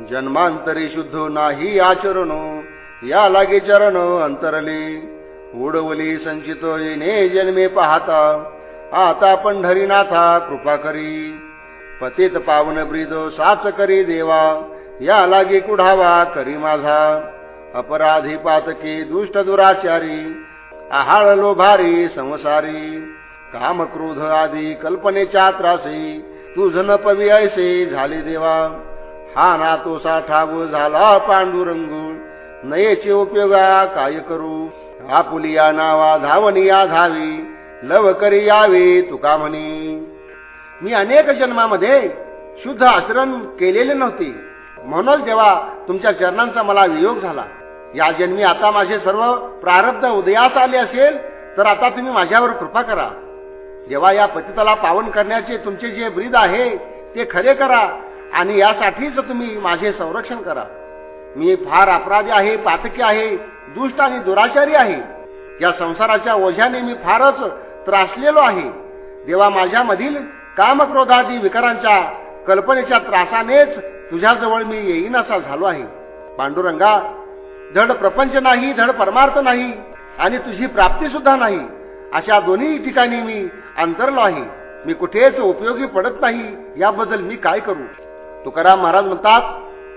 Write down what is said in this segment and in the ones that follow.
जन्मांतरी शुद्ध नाही आचरण या लागे चरण अंतरली. उडवली संचित येणे जन्मे पाहता आता पंढरीनाथा कृपा करी. पतित पावन ब्रीद साच करी देवा या लागे कुढावा करी माझा. अपराधी पातकी दुष्ट दुराचारी आहाळ लोभारी संसारी. काम क्रोध आदी कल्पनेच्या त्रासी तुझ न पवी ऐसे झाले देवा. हा ना तो साठाव झाला पांडुरंगू नयेचे उपयोगा काय करू? आपुलिया नावा धावनिया धावी. लव करी यावे तुका म्हणी. मी अनेक जन्मामध्ये शुद्ध आचरण केलेले नव्हते. म्हणून जेव्हा तुमच्या चरणांचा मला वियोग झाला. या जन्मी आता माझे सर्व प्रारब्ध उदयास आले असेल तर आता तुम्ही माझ्यावर कृपा करा. जेव्हा या पतिताला पावन करण्याचे तुमचे जे ब्रीद आहे ते खरे करा. आणि यासाठीच तुम्ही माझे संरक्षण करा. मी फार अपराधी आहे पातकी आहे दुष्ट आणि दुराचारी आहे. या संसाराच्या ओझ्याने मी फारच त्रासलेलो आहे. देवा माझ्यामधील कामक्रोधादी विकारांच्या कल्पनेच्या त्रासानेच तुझ्याजवळ मी येईन असा झालो आहे. पांडुरंगा धड प्रपंच नाही धड परमार्थ नाही आणि तुझी प्राप्ती सुद्धा नाही. अशा दोन्ही ठिकाणी मी अंतरलो आहे. मी कुठेच उपयोगी पडत नाही. याबद्दल मी काय करू? तुकाराम महाराज म्हणतात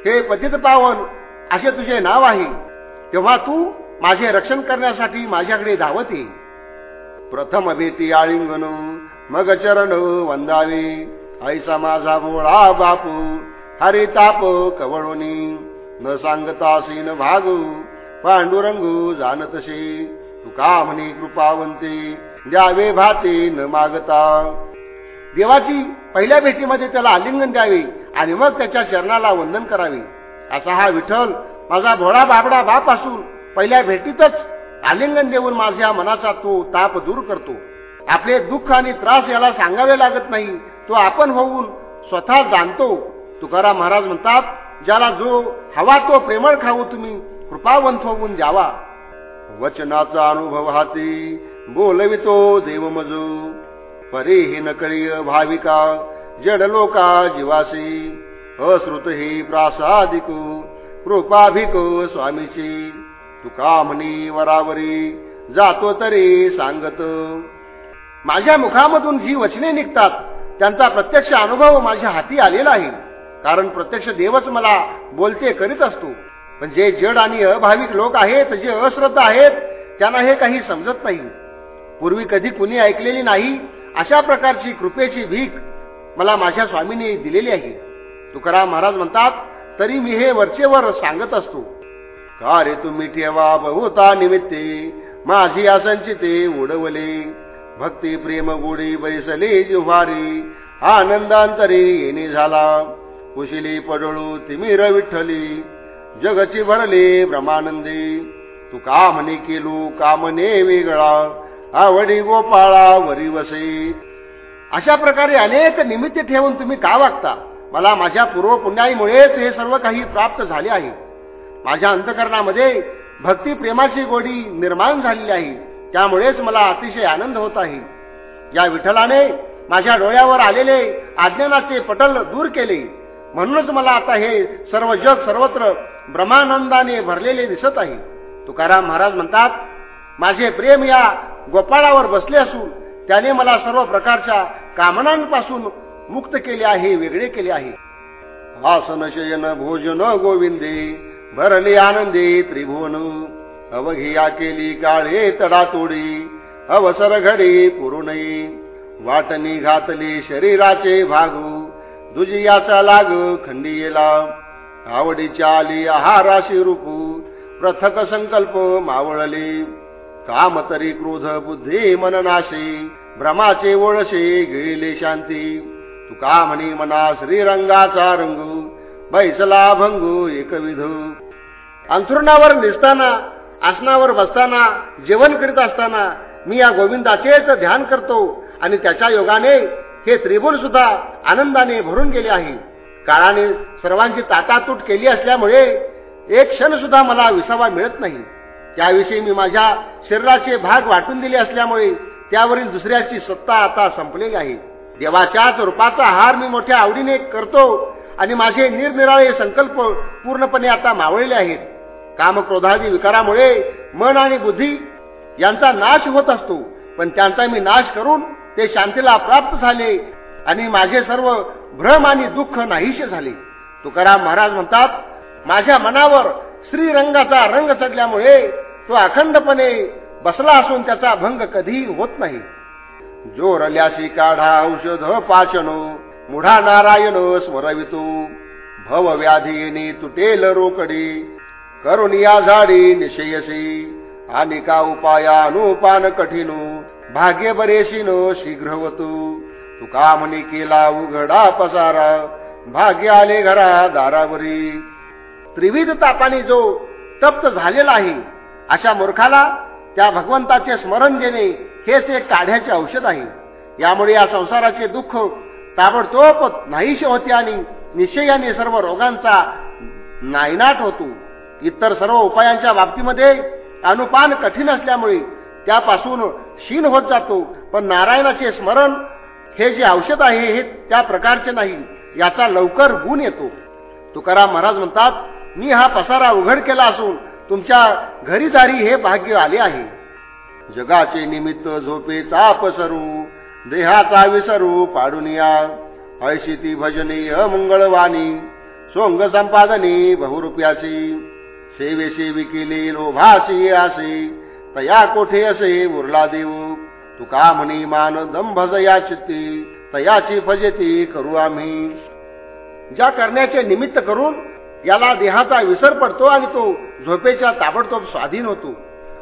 हे पतित पावन असे तुझे नाव आहे. तेव्हा तू माझे रक्षण करण्यासाठी माझ्याकडे धावत. ये प्रथम भीती आळिंगण मग चरण वंदावे. ऐसा माझा भोळा बापू हरे ताप कवळोनी. न सांगता न भागू पांडुरंगू जाणतसे तुका म्हणे कृपावंते द्यावे भाते न मागता. देवाची पहिल्या भेटीमध्ये त्याला आलिंगन द्यावे आणि मग त्याच्या चरणाला वंदन करावे. असा हा विठ्ठल माझा भोळा बाबडा बाप असून पहिल्या भेटीतच आलिंगन देऊन माझ्या मनाचा तो ताप दूर करतो. आपले दुःख आणि त्रास याला सांगावे लागत नाही. तो आपण होऊन स्वतः जाणतो. तुकाराम महाराज म्हणतात ज्याला जो हवा तो प्रेमळ खाऊ तुम्ही कृपावंत होऊन द्यावा. वचनाचा अनुभव हाती बोलवितो देव मजू परी हि नकळी भाविका जड लोका जीवासी. अश्रुत हि प्रासादिकू कृपाभिक स्वामीची. तुका म्हणी वरावरी जातो तरी सांगत. माझ्या मुखामधून जी वचने निघतात त्यांचा प्रत्यक्ष अनुभव माझ्या हाती आलेला आहे. कारण प्रत्यक्ष देवच मला बोलते करीत असतो. पण जे जड आणि अभाविक लोक आहेत जे अश्रद्धा आहेत त्यांना हे काही समजत नाही. पूर्वी कधी कुणी ऐकलेली नाही अशा प्रकारची कृपेची भीक मला माझ्या स्वामीने दिलेली आहे. तुकाराम महाराज म्हणतात तरी मी हे वरचेवर सांगत असतो. का रे तुम्ही ठेवा बहुता निमित्ते माझी असंचिते उडवले. भक्ती प्रेम गोडी बैसले जुव्हारी आनंदांतरी येणे झाला. कुशिली पडळू तिमिर विठ्ठली जगची भरले ब्रह्मानंदी. तू का म्हणे केलो का म्हणे वेगळा. आवडी गोपाळा वरी वसे. अशा प्रकारे अनेक निमित्त ठेवून तुम्ही का वागता? मला माझ्या पूर्वपुण्याईमुळेच हे सर्व काही प्राप्त झाले आहे. माझ्या अंतकरणामध्ये भक्ती प्रेमाची गोडी निर्माण झालेली आहे. त्यामुळेच मला अतिशय आनंद होत आहे. या विठ्ठलाने माझ्या डोळ्यावर आलेले अज्ञानाचे पटल दूर केले. म्हणूनच मला आता हे सर्व जग सर्वत्र ब्रह्मानंदाने भरलेले दिसत आहे. तुकाराम महाराज म्हणतात माझे प्रेम या गोपाळावर बसले असून त्याने मला सर्व प्रकारच्या कामनांपासून मुक्त केले आहे वेगळे केले आहे. आसन शयन भोजन गोविंदे भरले आनंदे त्रिभुवन. अवघिया केली काळे तडातोडी अवसर घडी पुरुणई वाटणी घातली शरीराचे भागू दुजियाचा लाग खंडीयेला. आवडीच्या आली आहाराशी रूपू प्रथक संकल्प मावळले. काम तरी क्रोध बुद्धी मननाशी भ्रमाचे ओळशे गेले शांती. तुका म्हणी मना श्रीरंगाचा रंगू बैसला भंगू एकविध अंथरुणावर निसताना आसनावर बसताना जेवण करीत असताना मी या गोविंदाचेच ध्यान करतो आणि त्याच्या योगाने हे त्रिभुवन सुद्धा आनंदाने भरून गेले आहे. काळाने सर्वांची ताटातूट केली असल्यामुळे एक क्षण सुद्धा मला विसावा मिळत नाही. त्याविषयी मी माझ्या शरीराचे भाग वाटून दिले असल्यामुळे त्यावरील दुसऱ्याची सत्ता आता संपलेली आहे. देवाच्याच रूपाचा हार मी मोठ्या आवडीने करतो आणि माझे निरनिराळे संकल्प पूर्णपणे आता मावळले आहेत. कामक्रोधादी विकारामुळे मन आणि बुद्धी यांचा नाश होत असतो पण त्यांचा मी नाश करून ते शांतीला प्राप्त झाले आणि माझे सर्व भ्रम आणि दुःख नाहीसे झाले. तुकाराम महाराज म्हणतात माझ्या मनावर श्रीरंगाचा रंग चढल्यामुळे तो अखंडपणे बसला असून त्याचा भंग कधीही होत नाही. जोरल्याशी काढा औषध पाचनो मुढा नारायण स्मरवितो भव व्याधी तुटेल रोकडी करुणिया झाडी निशयसी. आणि का उपाया अनुपान कठीनो भाग्य बरेशीनो शीघ्रवतू. का म्हणे केला उघडा पसारा भाग्य आले घरा दारावरी. त्रिविध तापाने जो तप्त झालेला आहे अशा मूर्खाला त्या भगवंताचे स्मरण देणे हेच एक काढ्याचे औषध आहे. यामुळे या संसाराचे दुःख ताबडतोब नाहीशे होते आणि निश्चयाने सर्व रोगांचा नायनाट होतो. इतर सर्व उपायांच्या बाबतीमध्ये अनुपान कठीण असल्यामुळे त्यापासून क्षीण होत जातो. पण नारायणाचे स्मरण हे जे औषध आहे हे त्या प्रकारचे नाही याचा लवकर गुण येतो. तुकाराम महाराज म्हणतात मी हा पसारा उघड केला असून तुमच्या घरी दारी हे भाग्य आले आहे. जगाचे निमित्त झोपेचा पसरू देहाचा विसरू पाडून या. ऐशिती भजनी अमंगळवाणी सोंग संपादनी बहुरुपयाची सेवेशी विकिली लोभासी आसे तया कोठे असे उरला देव? तुका म्हणी मान दंभज या चित्ती तयाची फजेती करू आम्ही. ज्या करण्याचे निमित्त करून याला देहाचा विसर पडतो आणि तो झोपेच्या ताबडतोब स्वाधीन होतो.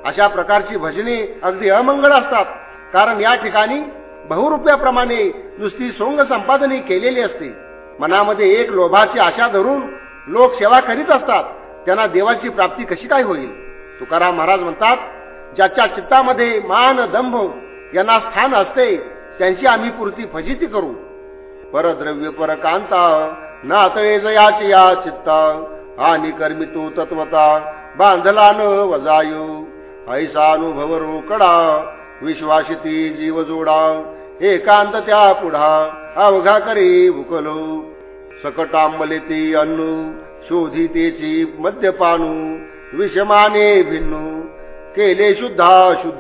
अशा प्रकारची भजने अगदी अमंगळ असतात. कारण या ठिकाणी बहुरुपयाप्रमाणे नुसती सोंग संपादने केलेली असते. मनामध्ये एक लोभाची आशा धरून लोक सेवा करीत असतात. त्यांना देवाची प्राप्ती कशी काय होईल? तुकाराम महाराज म्हणतात ज्याच्या चित्तामध्ये मान दंभ यांना स्थान असते त्यांची आम्ही पूर्ती फजिती करू. परद्रव्य परकांता नातळे जयाची या चित्ता. आणि कर्मी तू तत्वता. बांधला न वजायू. ऐसा अनुभव रोकडा विश्वासिती जीव जोडा. एकांत त्या पुढा. अवघा करी उकलो. सकटांबले ती अन्नू. शोधितेची मद्यपानू. विषमाने भिन्नू. केले शुद्धा शुद्ध.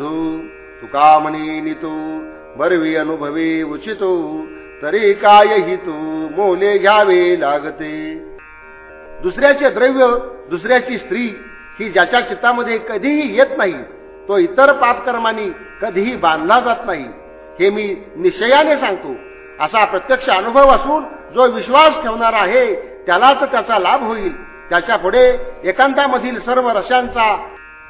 तुका म्हणी नितू. बरवी अनुभवे उचितो. तरी काय हितू मोले घ्यावे लागते. दुसऱ्याचे द्रव्य दुसऱ्याची स्त्री ही ज्याच्या चित्तामध्ये कधीही येत नाही तो इतर पापकर्मांनी कधीही बांधला जात नाही. हे मी निश्चयाने सांगतो. असा प्रत्यक्ष अनुभव असून जो विश्वास ठेवणार आहे त्यालाच त्याचा लाभ होईल. त्याच्या पुढे एकांतामधील सर्व रशांचा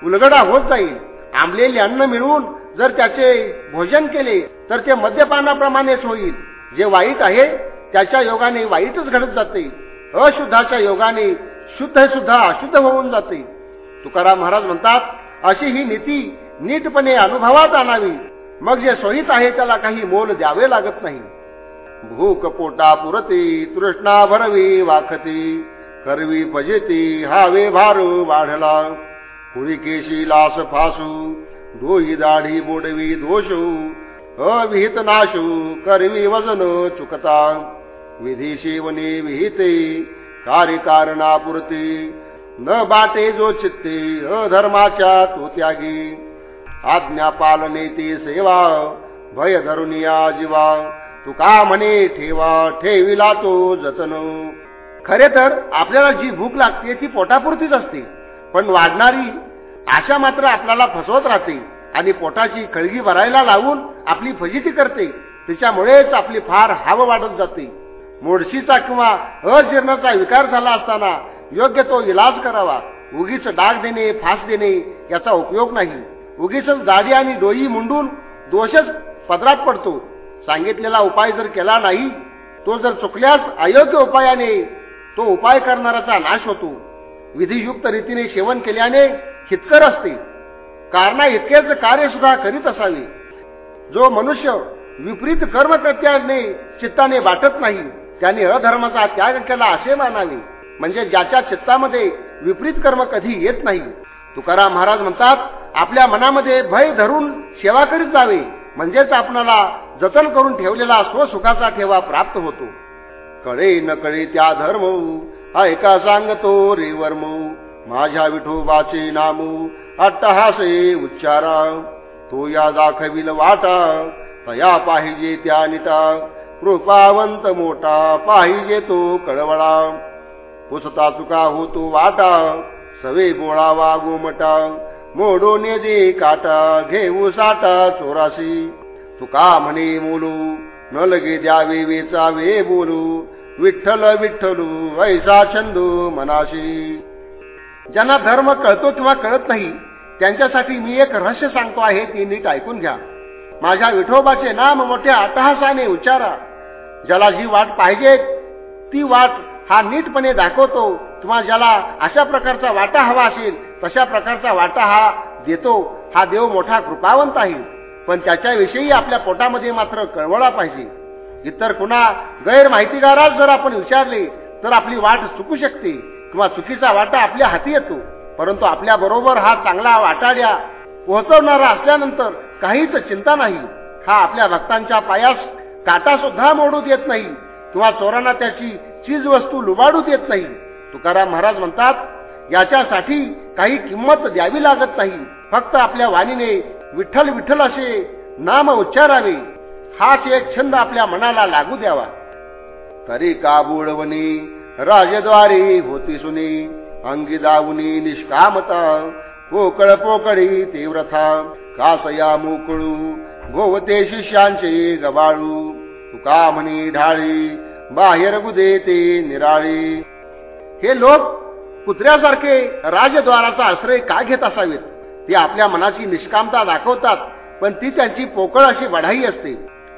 उलगडा होत जाईल. आंबलेले अन्न मिळवून जर त्याचे भोजन केले तर ते मद्यपानाप्रमाणेच होईल. जे वाईट आहे त्याच्या योगाने वाईटच घडत जाते. अशुद्धाच्या योगाने शुद्ध सुद्धा अशुद्ध होऊन जाते. तुकाराम महाराज म्हणतात अशी ही नीती नीटपणे अनुभवात आणावी. मग जे सोयीत आहे त्याला काही मोल द्यावे लागत नाही. भूक पोटा पुरती तृष्णा भरवी वाखती. करवी पजेती हावे भारू वाढला. हुरिकेशी लास फासू. डोई दाढी बोडवी दोषू. अविहित नाशू करवी वजन चुकता। विधी शिवनी विहिते कार्यकारणापुरती। न बाटे जो चित्ते अधर्माच्या तो त्यागी आज्ञा पालने ती सेवा भय धरुनिया जीवा। तुका म्हणे ठेवा ठेविला तो जतन। खरे तर आपल्याला जी भूक लागते ती पोटापुरतीच असते. पण वाढणारी आशा मात्र आपल्याला फसवत राहते. आणि पोटाची खळगी भरायला लावून आपली फजिती करते. तिच्यामुळेच आपली फार हाव वाढत जाते. मोडशीचा किंवा अजीर्णाचा विकार झाला असताना योग्य तो इलाज करावा. उगीच डाग देणे फास देणे याचा उपयोग नाही. उगीच दाढी आणि डोई मुंडून दोषच पदरात पडतो. सांगितलेला उपाय जर केला नाही तो जर चुकल्यास अयोग्य उपायाने तो उपाय करणाराचा नाश होतो. विधियुक्त रीतीने सेवन केल्याने हितकर असते. कारणा इतकेच कार्य सुद्धा करीत असावे. जो मनुष्य विपरीत कर्म कर्मकर्त्याने चित्ताने वाटत नाही त्याने अधर्माचा त्याग केला असे मानावे. म्हणजे ज्याच्या चित्तामध्ये विपरीत कर्म कधी येत नाही. तुकाराम महाराज म्हणतात आपल्या मनामध्ये भय धरून सेवा करीत जावे. म्हणजेच आपणाला जतन करून ठेवलेला स्वसुखाचा ठेवा प्राप्त होतो. कळे न कळे त्या धर्म ऐका सांगतो रे वर्मऊ. माझ्या विठोबाचे नामू अट्टहासे उच्चारा. तो या दाखविल वाटा तया पाहिजे त्या निता कृपावंत मोठा पाहिजे तो कळवळा. पुसता चुका होतो वाटा सवे बोळावा गोमटा. मोडोने दे काटा घेऊ साटा चोराशी तुका म्हणे मोलू न लगे द्यावे वेचा वे बोलू. विठ्ठल विठ्ठलू ऐसा छंदू मनाशी. ज्यांना धर्म कळतो किंवा कळत नाही त्यांच्यासाठी मी एक रहस्य सांगतो आहे ती नीट ऐकून घ्या. माझ्या विठोबाचे नाम मोठ्या अटहासाने उच्चारा. ज्याला जी वाट पाहिजे ती वाट हा नीटपणे दाखवतो किंवा ज्याला अशा प्रकारचा वाटा हवा असेल तशा प्रकारचा वाटा हा देतो. हा देव मोठा कृपावंत आहे. पण त्याच्याविषयी आपल्या पोटामध्ये मात्र कळवळा पाहिजे. इतर कुणा गैरमाहितीगाराच जर आपण विचारले तर आपली वाट चुकू शकते. किंवा चुकीचा वाटा आपल्या हाती येतो परंतु आपल्या बरोबर हा चांगला वाटाड्या पोहोचवणारा असल्यानंतर काहीच चिंता नाही. हा आपल्या भक्तांच्या पायास काटा सुद्धा मोडू देत नाही किंवा चोरांना त्याची चीज वस्तू लुबाडू देत नाही. तुकाराम महाराज म्हणतात याच्यासाठी काही किंमत द्यावी लागत नाही. फक्त आपल्या वाणीने विठ्ठल विठ्ठल असे नाम उच्चारावे. हाच एक छंद आपल्या मनाला लागू द्यावा. तरी का बुडवणी राजद्वारी होती सुनी. अंगी दावनी निष्कामता. पोकळ पोकळी तीव्रथा. कासया मोकळू. गोवते शिष्यांचे गबाळू तुका म्हणी ढाळी. बाहेर गुदे ते निराळी. हे लोक कुत्र्यासारखे राजद्वाराचा आश्रय का घेत असावेत? ते आपल्या मनाची निष्कामता दाखवतात पण ती त्यांची पोकळ अशी वढाई असते.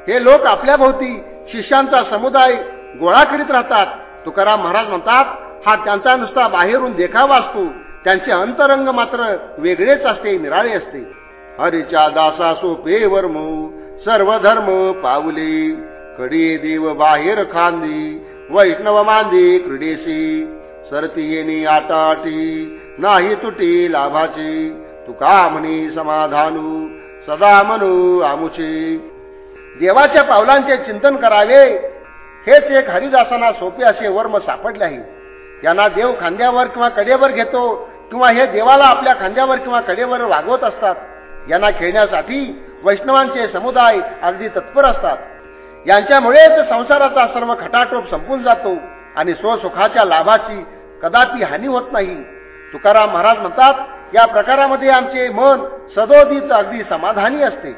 हे लोक आपल्या भोवती शिष्यांचा समुदाय गोळा करीत राहतात. तुकाराम महाराज म्हणतात हा त्यांचा नुसता बाहेरून देखावा असतो. त्यांचे अंतरंग मात्र वेगळेच असते निराळे असते. हरीच्या दासा सोपे वर्म सर्व धर्म पावले. कडी देव बाहेर खांदी वैष्णव मांदी क्रीडेशी सरती येणे आटाटी नाही तुटी लाभाची. तुका म्हणी समाधानू सदा म्हणू आमुचे. देवाच्या पावलांचे चिंतन करावे हेच एक हरिदासांना सोपे असे वर्म सापडले आहे यांना देव खांद्यावर किंवा कडेवर घेतो किंवा हे देवाला आपल्या खांद्यावर किंवा कडेवर वागवत असतात यांना खेळण्यासाठी वैष्णवांचे समुदाय अगदी तत्पर असतात. यांच्यामुळेच संसाराचा सर्व खटाटोप संपून जातो आणि स्वसुखाच्या लाभाची कदापि हानी होत नाही. तुकाराम महाराज म्हणतात या प्रकारामध्ये आमचे मन सदोदित अगदी समाधानी असते.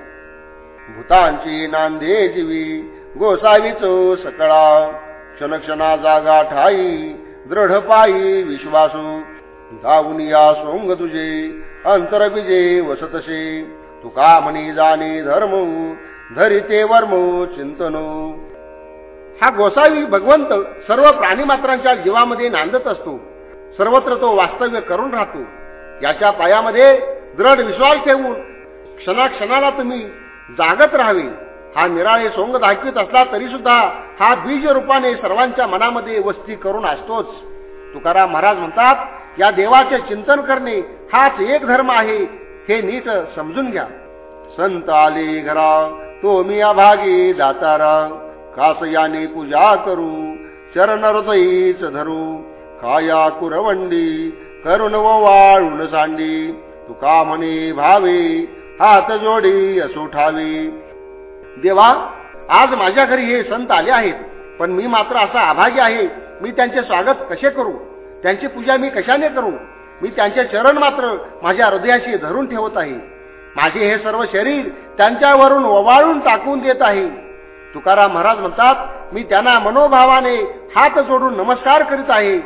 भूतांची नांदे जीवी गोसावीचो सकळा. क्षणक्षणा जागा ठाई दृढ पायी विश्वासू. धावून या सोंग तुझे अंतरबिजे वसतसे तुका म्हणी जाणे धर्म धरिते वर्म चिंतनो. हा गोसावी भगवंत सर्व प्राणीमात्रांच्या जीवामध्ये नांदत असतो. सर्वत्र तो वास्तव्य करून राहतो. याच्या पायामध्ये दृढ विश्वास ठेवून क्षणाक्षणाला तुम्ही जागत राहावे. हा निराळे सोंग दाखवित असला तरी सुद्धा हा बीज रूपाने सर्वांच्या मनामध्ये वस्ती करून असतोच. तुकाराम महाराज म्हणतात या देवाचे चिंतन करणे हाच एक धर्म आहे हे नीट समजून घ्या. संत आले घरा तो मी अभागी दातारा कास याने पूजा करू चरण हृदयीच धरू काया कुरवंडी करुण व वाळून सांडी तुका म्हणे भावे हात जोडी असो ठावी देवा आज माझ्या घरी हे संत आले आहेत पण मी मात्र असा आभागी आहे मी त्यांचे स्वागत कसे करू? त्यांची पूजा मी कशाने करू? मी त्यांचे चरण मात्र माझ्या हृदयाशी धरून ठेवत आहे. माझे हे सर्व शरीर त्यांच्यावरून ओवाळून टाकून देत आहे. तुकाराम महाराज म्हणतात मी त्यांना मनोभावाने हात जोडून नमस्कार करीत आहे.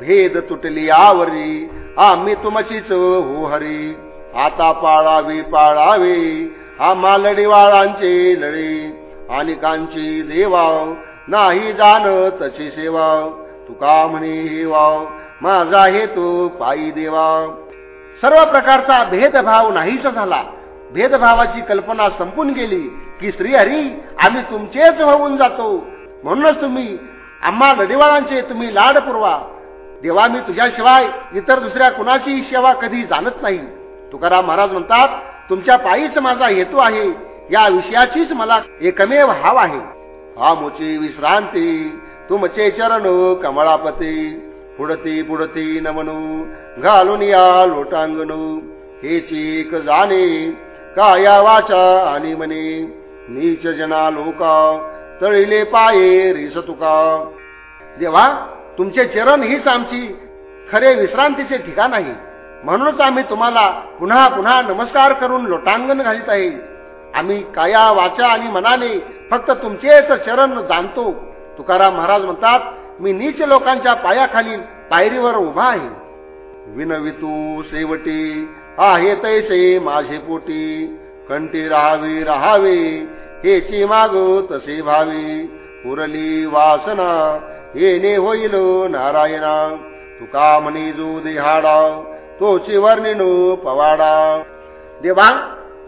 भेद तुटली आवरी आम्ही तुमचीच हो हरी. आता पाळावी पाळावे. आम्हा लढीवाळांचे लढे आणि कांची देवा. नाही जाण तशी सेवा. तुका म्हणे हे वाव माझा हेतू पायी देवा. सर्व प्रकारचा भेदभाव नाहीच झाला. भेदभावाची कल्पना संपून गेली की श्रीहरी आम्ही तुमचेच होऊन जातो. म्हणूनच तुम्ही आम्हा लढीवाळांचे तुम्ही लाड पुरवा. देवा मी तुझ्याशिवाय इतर दुसऱ्या कुणाची सेवा कधी जाणत नाही. तुकाराम महाराज म्हणतात तुमच्या पायीच माझा हेतू आहे या विषयाचीच मला एकमेव हाव आहे. हा मोची विश्रांती तुमचे चरण कमळापती. पुडती पुडती नमनू घालून या लोटांगणू. हे चीक जाणे काया वाचा आणि मने नीच जना लोका तळिले पाये रिस तुका देवा तुमचे चरण हीच आमची खरे विश्रांतीचे ठिकाण आहे. म्हणूनच आम्ही तुम्हाला पुन्हा पुन्हा नमस्कार करून लोटांगण घालीत आहे. आम्ही काया वाचा आणि मनाने फक्त तुमचेच चरण जाणतो. तुकाराम महाराज म्हणतात मी नीच लोकांच्या पायाखाली पायरीवर उभा आहे. विनवितू शेवटी आहे तैसे माझे पोटी. कंठी राहावी राहावे हेची माग तसे भावी उरली वासना येणे होईल नारायणा. तुका म्हणे जो देहाडाव तोची वर्णिनो पवाडा. देवा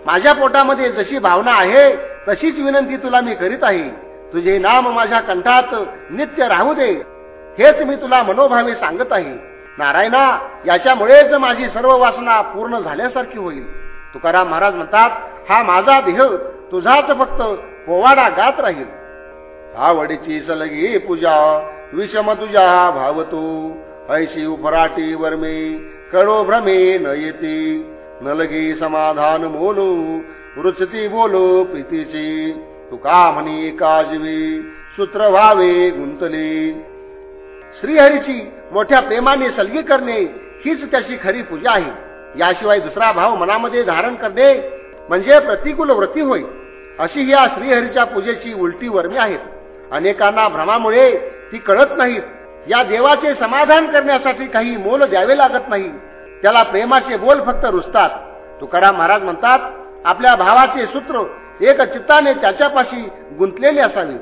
माझ्या पोटामध्ये जशी भावना आहे तशीच विनंती तुला मी करीत आहे. तुझे नाम माझ्या कंठात नित्य राहू दे. हेच मी तुला मनोभावे सांगत आहे. नारायणा याच्यामुळेच माझी सर्व वासना पूर्ण झाल्यासारखी होईल. तुकाराम महाराज म्हणतात हा माझा देह तुझाच फक्त पोवाडा गात राहील. आवडीची सलगी पूजा विषम तुझा भावतो. ऐशी उपराटी वर्मे कडो भ्रमे न येते नलगी समाधान मोलो रुचती बोलो प्रीतीची। तुका म्हणी काजवी सूत्र व्हावे गुंतली। श्रीहरीची मोठ्या प्रेमाने सलगी करणे हीच त्याची खरी पूजा आहे. याशिवाय दुसरा भाव मनामध्ये धारण करणे म्हणजे प्रतिकूल व्रती होय. अशी या श्रीहरीच्या पूजेची उलटी वर्मी आहेत. अनेकांना भ्रमामुळे ती कळत नाहीत. या देवाचे समाधान करण्यासाठी काही मोल द्यावे लागत नाही. त्याला प्रेमाचे बोल फक्त रुजतात तुकाराम महाराज म्हणतात आपल्या भावाचे सूत्र एक चित्ताने त्याच्यापाशी गुंतलेले असावे.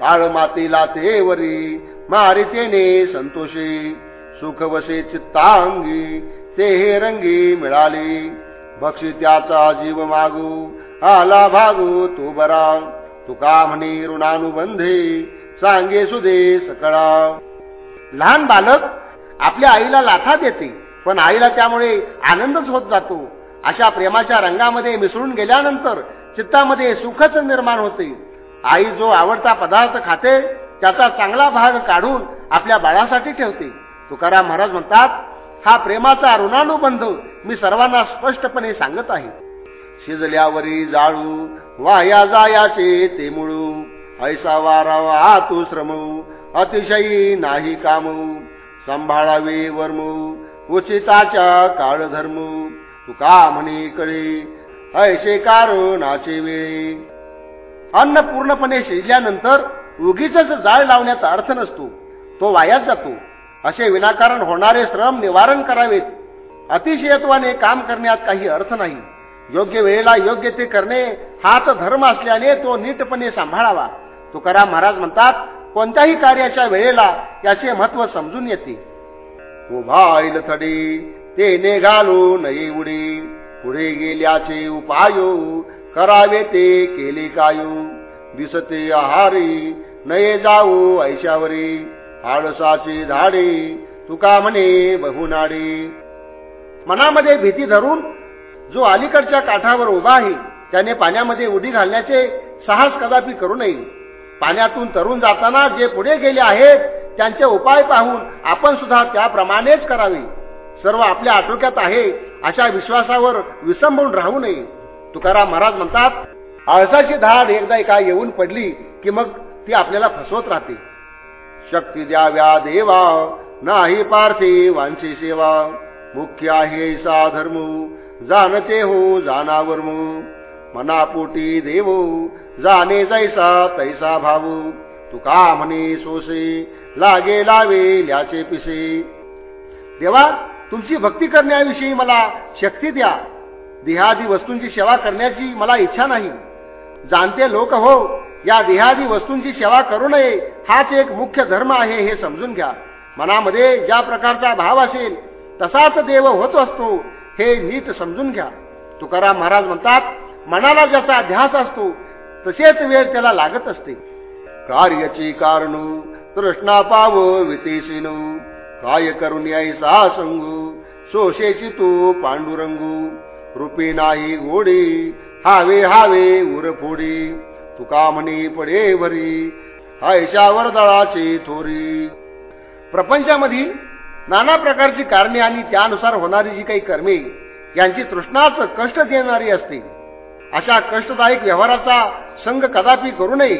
बाळ मातेला ते वरी मारितेने संतोषी सुखवसे चित्तांगी ते हे रंगी मिळाली. बक्षी त्याचा जीव मागू आला भागू तो बरा. तुका म्हणे ऋणानुबंधे सांगे सुदे सकळा लहान बालक आपल्या आईला लाथा देते पण आईला त्यामुळे आनंदच होत जातो. अशा प्रेमाच्या रंगामध्ये मिसळून गेल्यानंतर चित्तामध्ये सुखच निर्माण होते. आई जो आवडता पदार्थ खाते त्याचा चांगला भाग काढून आपल्या बाळासाठी ठेवते. तुकाराम महाराज म्हणतात हा प्रेमाचा ऋणानुबंध मी सर्वांना स्पष्टपणे सांगत आहे. शिजल्यावरी जाळू वाया जायाचे ते मुळू. ऐसा वारा तू श्रमऊ अतिशयी नाही काम. सांभाळावे वर्मू. उचिताच्या काळ धर्म तुका म्हणे कळे? ऐसे कारणाचे वेळे. अन्न पूर्णपणे शिजल्यानंतर उगीच जाळ लावण्याचा अर्थ नसतो. तो वायात जातो. असे विनाकारण होणारे श्रम निवारण करावेत. अतिशयत्वाने काम करण्यात काही अर्थ नाही. योग्य वेळेला योग्य ते करणे हाच धर्म असल्याने तो नीटपणे सांभाळावा. तुकाराम महाराज म्हणतात कोणत्याही कार्याच्या वेळेला याचे महत्त्व समजून येते. उभाईल थडी ते घालू नये उडी. पुढे गेल्याचे उपाय करावे ते केले कायू. दिसते आहारी नये जाऊ ऐशावरी. आळसाचे झाडे तुका म्हणे बहुनाडी. मनामध्ये भीती धरून जो अलीकडच्या काठावर उभा आहे त्याने पाण्यामध्ये उडी घालण्याचे साहस कदापि करू नये. पाण्यातून तरुण जाताना जे पुढे गेले आहेत त्यांचे उपाय पाहून आपण सुद्धा त्याप्रमाणेच करावे. सर्व आपल्या आटोक्यात आहे अशा विश्वासावर विसंबून राहू नये. तुकाराम महाराज म्हणतात आळसाची धाड एकदा एका येऊन पडली की मग ती आपल्याला फसवत राहते. शक्ती द्याव्या देवा नाही पार्थे वांशी सेवा. मुख्य आहे सा धर्म जाणते हो जानावर मनापोटी देव जाणे जैसा तैसा भाऊ तुका म्हणे सोसे? लागे लावे ल्याचे पिसे। देवा तुमची भक्ती करण्याविषयी मला शक्ती द्या. देहादी वस्तूंची सेवा करण्याची मला इच्छा नाही. जाणते लोक हो या देहादी वस्तूंची सेवा करू नये हाच एक मुख्य धर्म आहे हे समजून घ्या. मनामध्ये ज्या प्रकारचा भाव असेल तसाच देव होत असतो हे नीट समजून घ्या. तुकाराम महाराज म्हणतात मनाला ज्याचा ध्यास असतो तसेच वेळ त्याला लागत असते. कार्याची कारणू तृष्णा पाव वितेसिनू काय करून ऐसा संगू सोशेची तू पांडुरंगू. रूपी नाही गोडी हावे हावे उरफोडी तुका म्हणी पडे भरी आयशावर दळाची थोरी. प्रपंचामधील नाना प्रकारची कारणे आणि त्यानुसार होणारी जी काही कर्मे यांची तृष्णाच कष्ट देणारी असते अशा कष्टदायक व्यवहाराचा संग कदापि करू नये.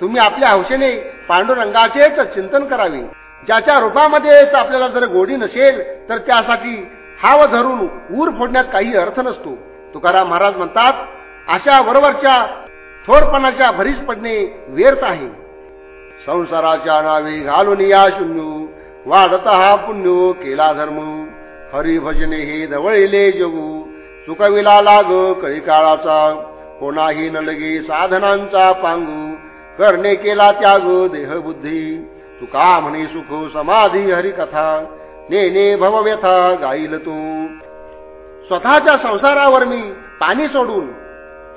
तुम्ही आपल्या हौशेने पांडुरंगाचेच चिंतन करावे. ज्याच्या रूपामध्येच आपल्याला जर गोडी नसेल तर त्यासाठी हाव धरून ऊर फोडण्यात काही अर्थ नसतो. तुकाराम महाराज म्हणतात अशा बरोबरच्या थोरपणाच्या भरीस पडणे व्यर्थ आहे. संसाराच्या नावे घालून या शून्य वाढत हा पुण्य केला धर्म. हरी भजने हे धवळिले जगू चुकविला लाग कळी काळाचा कोणाही न लगे साधनांचा पांगू. करणे केला त्याग देहबुद्धी. तुका म्हणे सुख समाधी हरिकथा. नेने भवव्यथा गाईल तू. स्वतःच्या संसारावर मी पाणी सोडून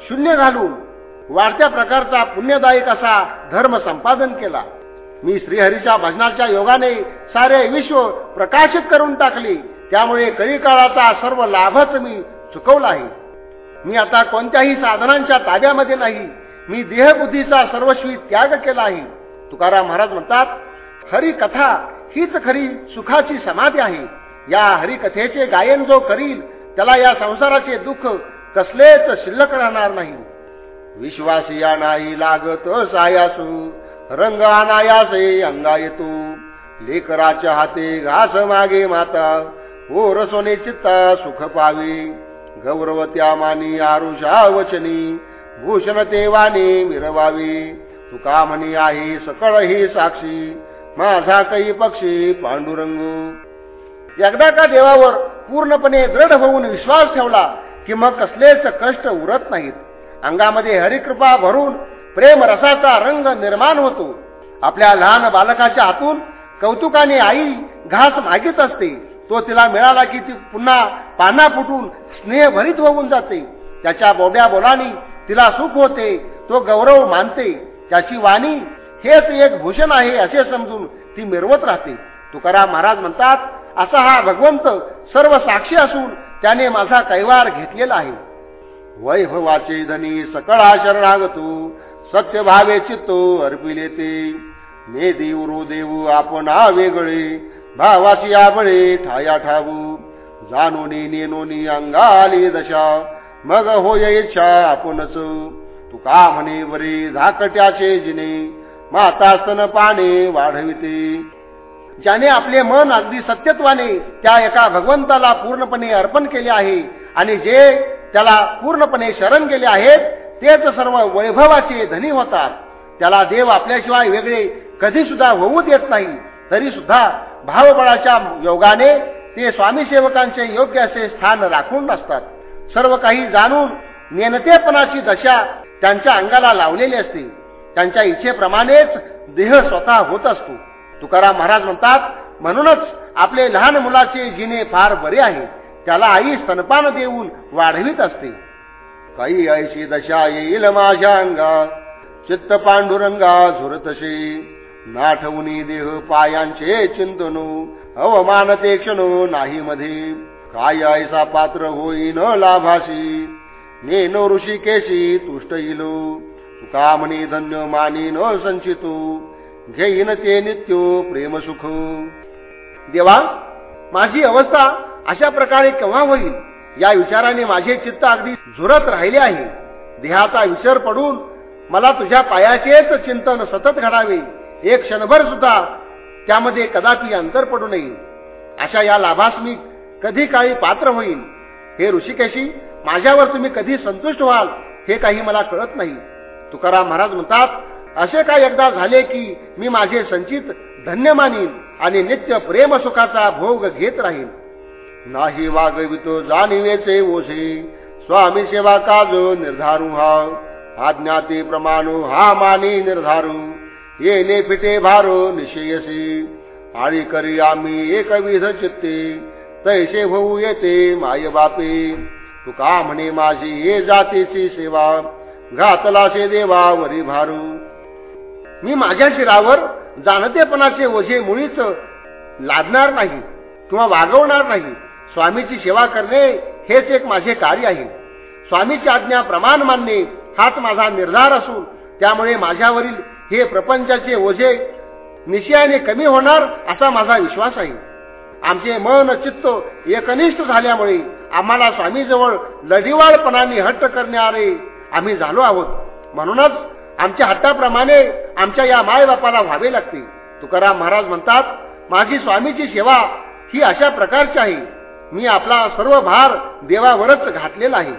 शून्य घालून वाढत्या प्रकारचा पुण्यदायक असा धर्म संपादन केला. मी श्रीहरीच्या भजनाच्या योगाने सारे विश्व प्रकाशित करून टाकले. त्यामुळे कळी काळाचा सर्व लाभच मी चुकवला आहे. मी आता कोणत्याही साधनांच्या ताब्यामध्ये नाही. मी देहबुद्धीचा सर्वस्वी त्याग केला आहे. तुकाराम महाराज म्हणतात हरी कथा हीच खरी सुखाची समाधी आहे. या हरिकथेचे गायन जो करील त्याला या संसाराचे दुःख कसलेच शिल्लक राहणार नाही. विश्वासिया नाही लागत सायासू. रंग अनायासे अंगा येतो. लेकराच्या हाते घास मागे माता. हो रसोने चित्ता सुख पावे. गौरव त्या मानी आरुषा वचनी भूषण ते वाणी मिरवावी. तुका म्हणी आहे सकळ ही साक्षी माझा काही पक्षी पांडुरंग. एकदा का देवावर पूर्णपणे दृढ होऊन विश्वास ठेवला की मग कसलेच कष्ट उरत नाहीत. अंगामध्ये हरिकृपा भरून प्रेम रसाचा रंग निर्माण होतो. आपल्या लहान बालकाच्या हातून कौतुकाने आई घास मागित असते. तो तिला मिळाला की ती पुन्हा पाना फुटून स्नेहभरीत होऊन जाते. त्याच्या बोब्या बोलानी तिला सुख होते तो गौरव मानते. त्याची वाणी हेच एक भूषण आहे असे समजून ती मिरवत राहते. तुकाराम महाराज म्हणतात असा हा भगवंत सर्व साक्षी असून त्याने माझा कैवार घेतलेला आहे. वैभवाचे धनी सकळा शरणागतो सत्य भावे चित्तो अर्पिले ते ने देऊ देऊ आपण वेगळे भावाची आवळे ठाया ठावू जाणोनी नेनोनी अंगाली दशा. मग होय इच्छा आपणच. तू का म्हणे वरे झाकट्याचे जिने? माता स्तन पाने वाढविते. ज्याने आपले मन अगदी सत्यत्वाने त्या एका भगवंताला पूर्णपणे अर्पण केले आहे आणि जे त्याला पूर्णपणे शरण गेले आहेत तेच सर्व वैभवाचे धनी होतात. त्याला देव आपल्याशिवाय वेगळे कधी सुद्धा होऊ देत नाही तरी सुद्धा भावबळाच्या योगाने ते स्वामी सेवकांचे योग्य असे स्थान राखून असतात सर्व काही जाणून नेनतेपणाची दशा त्यांच्या अंगाला लावलेली असते. त्यांच्या इच्छेप्रमाणेच देह स्वतः होत असतो. तुकाराम महाराज म्हणतात म्हणूनच आपले लहान मुलाचे जिने फार बरे आहे. त्याला आई स्तनपान देऊन वाढवीत असते. काही ऐशी दशा येईल माझ्या अंगा चित्त पांडुरंगा झुरतशी. नाठवुनी देह पायांचे चिंतनू अवमानते क्षणो नाही मध्ये काय ऐसा पात्र होईन लाभाशी? नेनो ऋषिकेशी तुष्ट इलो. तुका म्हणी धन्य मानी न संचितो. घेईन ते नित्यो प्रेम सुख. देवा माझी अवस्था अशा प्रकारे केव्हा होईल? या विचाराने माझे चित्त अगदी झुरत राहिले आहे. देहाचा विसर पडून मला तुझ्या पायाचेच चिंतन सतत घडावे. एक क्षणभर सुद्धा त्यामध्ये कदापि अंतर पडू नये. अशा या लाभास मी कधी काळी पात्र होईल हे ऋषिकेशी माझ्यावर तुम्ही कधी संतुष्ट व्हाल हे काही मला कळत नाही. तुकाराम महाराज म्हणतात असे काय एकदा झाले की मी माझे संचित धन्य मानीन आणि नित्य प्रेम सुखाचा भोग घेत राहील नाही वागवितो जाणीवेचे ओझे स्वामी सेवा काज निर्धारू हा आज्ञाते प्रमाणू हा मानी निर्धारू. येणे फिटे भारो निशयसी। आणि करी आम्ही एकविध चित्ते। तैसे होऊ येते माय बापे। तुका म्हणे माझी ये जातीची सेवा। घातलाचे देवा वरी भारू। मी माझ्या शिरावर जाणतेपणाचे ओझे मुळीच लादणार नाही किंवा वागवणार नाही. स्वामीची सेवा करणे हेच एक माझे कार्य आहे. स्वामीची आज्ञा प्रमाण मानणे हाच माझा निर्धार असून त्यामुळे माझ्यावरील हे प्रपंचाचे ओझे निश्चयाने कमी होणार असा माझा विश्वास आहे. आमचे मन चित्त एकनिष्ठ झाल्यामुळे आम्हाला स्वामीजवळ लढीवाळपणाने हट्ट करणारे आम्ही झालो आहोत. म्हणूनच आमच्या हट्टाप्रमाणे आमच्या या मायबापाला व्हावे लागते. तुकाराम महाराज म्हणतात माझी स्वामीची सेवा ही अशा प्रकारची आहे. मी आपला सर्व भार देवावरच घातलेला आहे.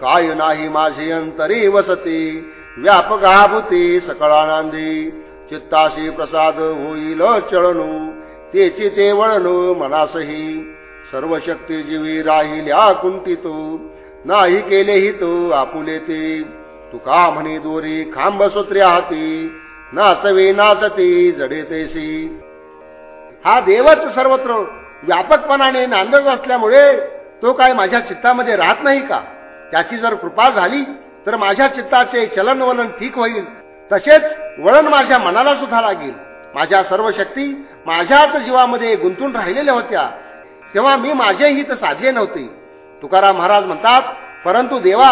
काय नाही माझे अंतरे वसते. व्यापक आभूते सकळानंदी चित्ताशी प्रसाद होईल चळणू तेची ते वळणू मनासही. सर्व शक्ती जीवी राहिल्या कुंतितो नाही केले हि तो आपुले ते. तुका म्हणे दोरी खांब सूत्र्या हाती नाचवे नाचती जडे तेसी हा देवच सर्वत्र व्यापकपणाने नांदत असल्यामुळे तो काय माझ्या चित्तामध्ये राहत नाही का? त्याची जर कृपा झाली तर माझ्या चित्ताचे चलनवलन ठीक होईल. तसेच वळण माझ्या मनाला सुद्धा लागेल. माझ्या सर्व शक्ती माझ्याच जीवामध्ये गुंतून राहिलेल्या होत्या. तेव्हा मी माझे हित साधले नव्हते. तुकाराम महाराज म्हणतात परंतु देवा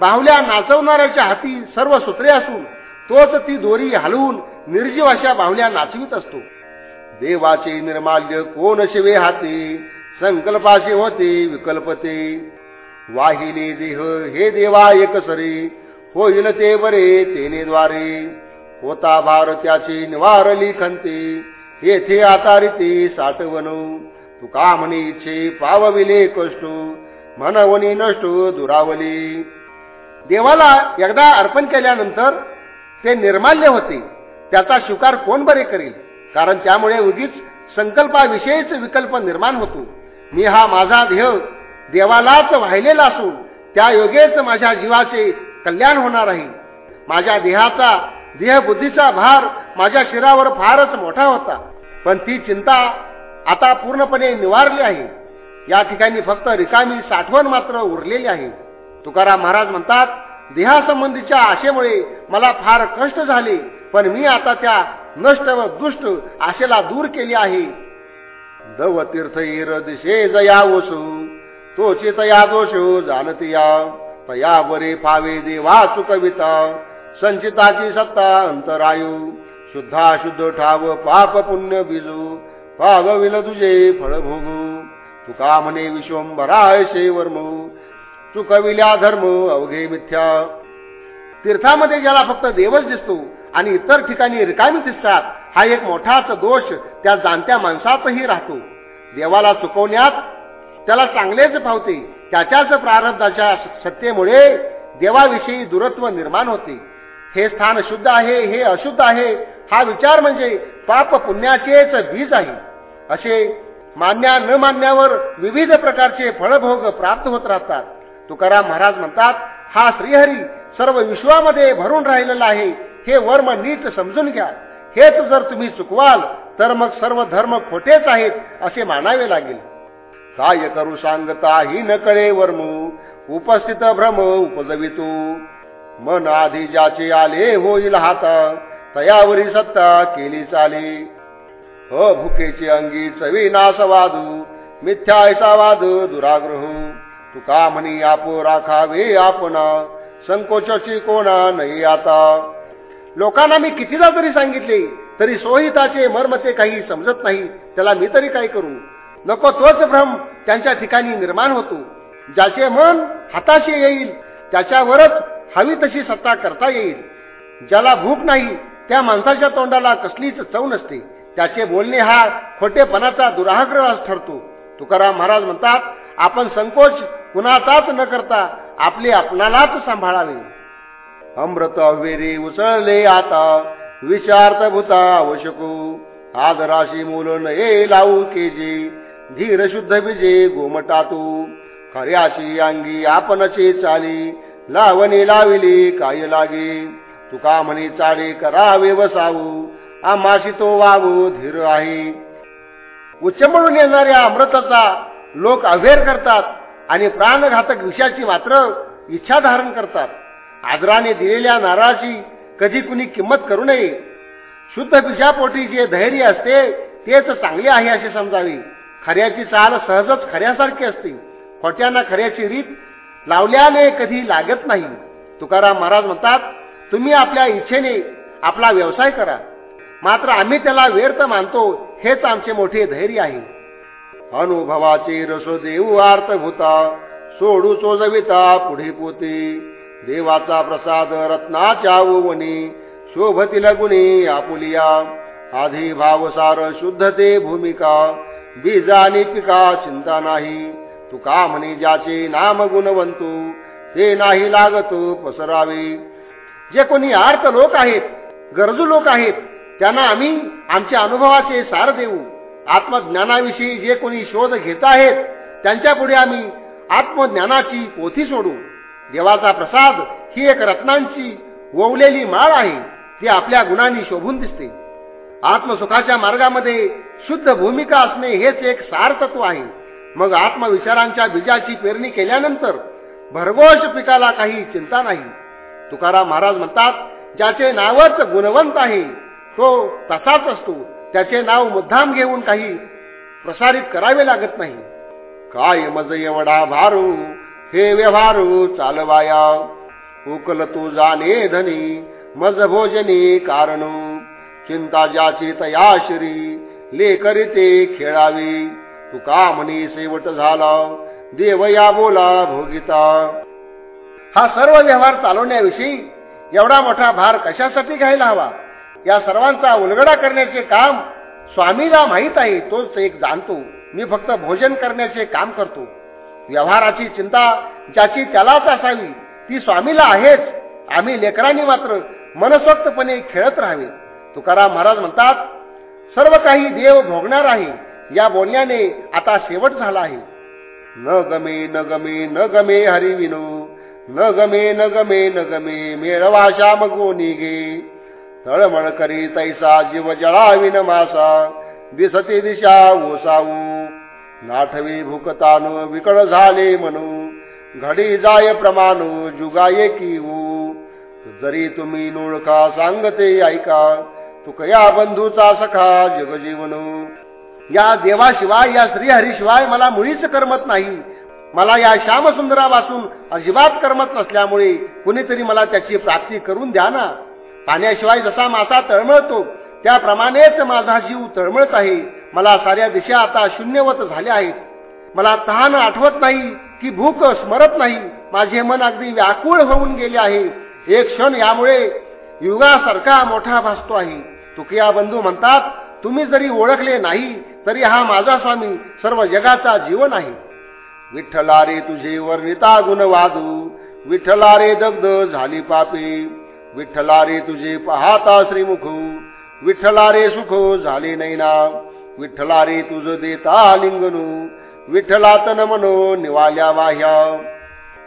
बाहुल्या नाचवणाऱ्याच्या हाती सर्व सूत्रे असून तोच ती दोरी हलवून निर्जीव अशा बाहुल्या नाचवीत असतो. देवाचे निर्माल्य कोण शिवे हाती? संकल्पाचे होते विकल्पते वाहिले देह हे देवा एक सरी. होईल ते बरे तेने द्वारे. होता भारत्याची निवारली खंते. येथे आता रीती साठवण. तुका म्हणे इच्छे पावविले कष्ट. म्हणवणी नष्ट दुरावली. देवाला एकदा अर्पण केल्यानंतर ते निर्माल्य होते. त्याचा स्वीकार कोण बरे करेल? कारण त्यामुळे उगीच संकल्पाविषयीच विकल्प निर्माण होतो. मी हा माझा देह देवालाच वाहिलेला असून त्या योगेच माझ्या जीवाचे कल्याण होणार आहे. माझ्या देहाचा देहबुद्धीचा भार माझ्या शिरावर फारच मोठा होता. पण ती चिंता आता पूर्णपणे निवारली आहे. या ठिकाणी फक्त रिकामी साठवण मात्र उरलेली आहे. तुकाराम महाराज म्हणतात देहासंबंधीच्या आशेमुळे मला फार कष्ट झाले पण मी आता त्या नष्ट व दुष्ट आशेला दूर केली आहे. दव तीर्थ इर दिशे जया वसू तोचे तया दोष जाणतिया तया बरे फावे देवा चुकविता संचिताची सत्ता अंतरायू। शुद्धा शुद्ध ठाव पाप पुण्य बिजू। पागविल तुझे फळ भोगू। तुका म्हणे विश्वंभरा ऐसे वर्म। चुकविल्या धर्म अवघे मिथ्या। तीर्थामध्ये ज्याला फक्त देवच दिसतो आणि इतर ठिकाणी रिकामी दिसतात हा एक मोठाच दोष त्या जाणत्या माणसातही राहतो। देवाला चुकवण्यात त्याला चांगलेच भावते. त्याच्याच प्रारब्धाच्या सत्तेमुळे देवाविषयी दुरत्व निर्माण होते. हे स्थान शुद्ध आहे हे अशुद्ध आहे हा विचार म्हणजे पाप पुण्याचेच बीज आहे. असे मान्या न मान्यावर विविध प्रकारचे फळभोग प्राप्त होत राहतात. तुकाराम महाराज म्हणतात हा श्रीहरी सर्व विश्वामध्ये भरून राहिलेला आहे. हे वर्म नीट समजून घ्या. हेच जर तुम्ही चुकवाल तर मग सर्व धर्म खोटेच आहेत असे मानावे लागेल. काय करू सांगता ही न कळे वर्मू. उपस्थित भ्रम उपजवितो. मन आधी ज्याचे आले होईल हात तयावरी सत्ता केली चाली. अ भुकेची अंगी चवी नासवादू मिथ्या वाद दुराग्रह. तुका म्हणी आपो राखावे आपण संकोचाची कोणा नाही आता. लोकांना मी कितीदा तरी सांगितले तरी सोहिताचे मर्मते काही समजत नाही त्याला मी तरी काय करू? नको तोच भ्रम त्यांच्या ठिकाणी निर्माण होतो. ज्याचे मन हाताशी येईल त्याच्यावरच हवी तशी सत्ता करता येईल. ज्याला भूक नाही त्या माणसाच्या तोंडाला कसलीच चव नसते. त्याचे बोलणे हा खोटेपणाचा दुराग्रह ठरतो. तुकाराम महाराज म्हणतात आपण संकोच कुणाचाच न करता आपले आपणालाच सांभाळावे. अमृत अवेरी उसळले आता विचारत भूता आवश्यको. आदराशी मूल नये लावू केजे. धीर शुद्ध बिजे गोमटातू. खऱ्याची अंगी आपणचे चाली. लावणी लाविली काय लागे. तुका म्हणे चाले करावे वसावू. आमाशी तो वावू धीर आहे. उच्चमळून येणाऱ्या अमृताचा लोक अवेर करतात आणि प्राणघातक विषयाची मात्र इच्छा धारण करतात. आदराने दिलेल्या नारळाची कधी कुणी किंमत करू नये. शुद्ध विषापोटी जे धैर्य असते तेच चांगले आहे असे समजावे. खऱ्याची चाल सहजच खऱ्यासारखी असते. खोट्यांना खऱ्याची रीत लावल्याने कधी लागत नाही. तुकाराम महाराज म्हणतात तुम्ही आपल्या इच्छेने आपला व्यवसाय करा. मात्र आम्ही त्याला व्यर्थ मानतो हेच आमचे मोठे धैर्य आहे. अनुभवाचे रस देऊ अर्थभूता सोडू चोजविता पुढे पोते. देवाचा प्रसाद रत्नाच्या ओवनी शोभतील गुणी आपुलिया. आधी भावसार शुद्धते भूमिका. बीजा आणि पिका चिंता नाही. तुका म्हणे ज्याचे नाम गुणवंतू ते नाही लागतो पसरावे. जे कोणी आर्त लोक आहेत गरजू लोक आहेत त्यांना आम्ही आमच्या अनुभवाचे सार देऊ. आत्मज्ञानाविषयी जे कोणी शोध घेत आहेत त्यांच्या पुढे आम्ही आत्मज्ञानाची पोथी सोडू. देवाचा प्रसाद ही एक रत्नांची ववलेली माळ आहे ती आपल्या गुणांनी शोभून दिसते. आत्मसुखाच्या मार्गामध्ये शुद्ध भूमिका असणे हेच एक सार तत्व आहे. मग आत्मविचारांच्या बीजाची पेरणी केल्यानंतर भरघोष पिकाला काही चिंता नाही. तुकाराम महाराज म्हणतात ज्याचे नावच गुणवंत आहे तो तसाच असतो. त्याचे नाव मुद्दाम घेऊन काही प्रसारित करावे लागत नाही. काय मज एवढा भारू हे व्यवहारू चालवाया. उकल तू जाणे धनी मज भोजनी कारण. चिंता ज्याची तयाश्री लेकरी ते खेळावी. तू का म्हणी शेवट झाला देव या बोला भोगिता. हा सर्व व्यवहार चालवण्याविषयी एवढा मोठा भार कशासाठी घ्यायला हवा? या सर्वांचा उलगडा करण्याचे काम स्वामीला माहीत आहे तोच एक जाणतो. मी फक्त भोजन करण्याचे काम करतो. व्यवहाराची चिंता ज्याची त्यालाच असावी ती स्वामीला आहेच. आम्ही लेकरांनी मात्र मनसोक्तपणे खेळत राहावे. तुकाराम महाराज म्हणतात सर्व काही देव भोगणार आहे या बोलण्याने आता शेवट झाला आहे. न गमे न गमे न गमे हरिविनो न गमे न गमे न गमे मेळवा श्याम निघे तळमळ करी तैसा जीव जळाविन मासा दिसते दिशा ओसावू. नाठवी भूकतान विकळ झाले म्हणू घडी जाय प्रमाण जुगाये की जरी तुम्ही नोळखा सांगते ऐका तुकया बंधूचा सखा जगजीवन. या देवाशिवाय या श्रीहरीशिवाय मला मुळीच करमत नाही. मला या श्यामसुंदरापासून अजिबात करमत नसल्यामुळे कुणीतरी मला त्याची प्राप्ती करून द्या ना. पाण्याशिवाय जसा मासा तळमळतो त्याप्रमाणेच माझा जीव तळमळत आहे. मला साऱ्या दिशा आता शून्यवत झाल्या आहेत. मला तहान आठवत नाही की भूक स्मरत नाही. माझे मन अगदी व्याकुळ होऊन गेले आहे. एक क्षण यामुळे युगासारखा मोठा भासतो आहे. तुकिया बंधू म्हणतात तुम्ही जरी ओळखले नाही तरी हा माझा स्वामी सर्व जगाचा जीवन आहे. विठ्ठला रे तुझे वर्णिता गुण वादू विठ्ठला रे दग्ध झाली पापी. विठ्ठला रे तुझे पाहता श्रीमुख. विठ्ठला रे सुख झाले नैना विठ्ठला रे तुझ देता लिंगनू. विठ्ठला तन मनो निवाल्या वाह्या.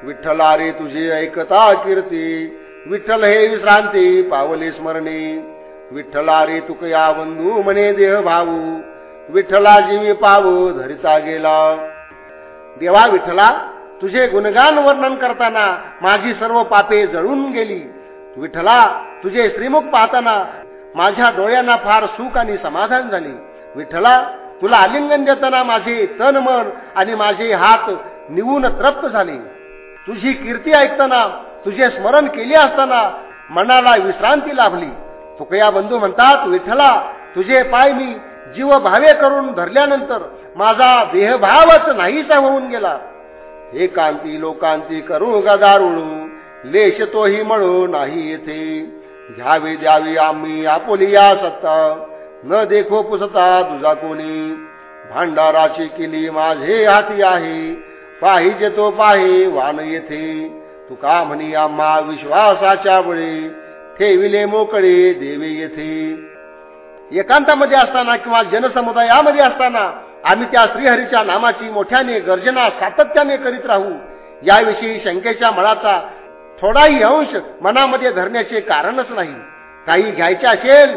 विठ्ठला रे तुझे ऐकता कीर्ती. विठ्ठल हे विश्रांती पावले स्मरणे. विठ्ठला रे तुकया बंधू म्हणे देह भाऊ विठ्ठला जीवी पावू धरिता गेला. देवा विठ्ठला तुझे गुणगान वर्णन करताना माझी सर्व पापे जळून गेली. विठ्ठला तुझे श्रीमुख पाहताना माझ्या डोळ्यांना फार सुख आणि समाधान झाले. विठ्ठला तुला आलिंगन देताना माझे तन मन आणि माझे हात निवून तृप्त झाले. तुझी कीर्ती ऐकताना तुझे स्मरण केले असताना मनाला विश्रांती लाभली. फुकया बंधू म्हणतात विठ्ठला तुझे पाय मी जीव भावे करून धरल्यानंतर माझा देहभावच नाहीसा होऊन गेला. हे कांती लोकांती करू गदारुळू लेश तोही म्हणू नाही येथे. घ्यावी द्यावी आम्ही आपुली या सत्ता न देखो पुसता तुझा कोणी. भांडाराची केली माझे हाती आहे पाहिजे तो पाहि वान येथे. तुका म्हणी आम्हा विश्वासाच्या वेळी ठेविले मोकळे देवे येथे. एकांतामध्ये असताना किंवा जनसमुदायामध्ये असताना आम्ही त्या श्रीहरीच्या नामाची मोठ्याने गर्जना सातत्याने करीत राहू. याविषयी शंकेच्या मळाचा थोडाही अंश मनामध्ये धरण्याचे कारणच नाही. काही घ्यायचे असेल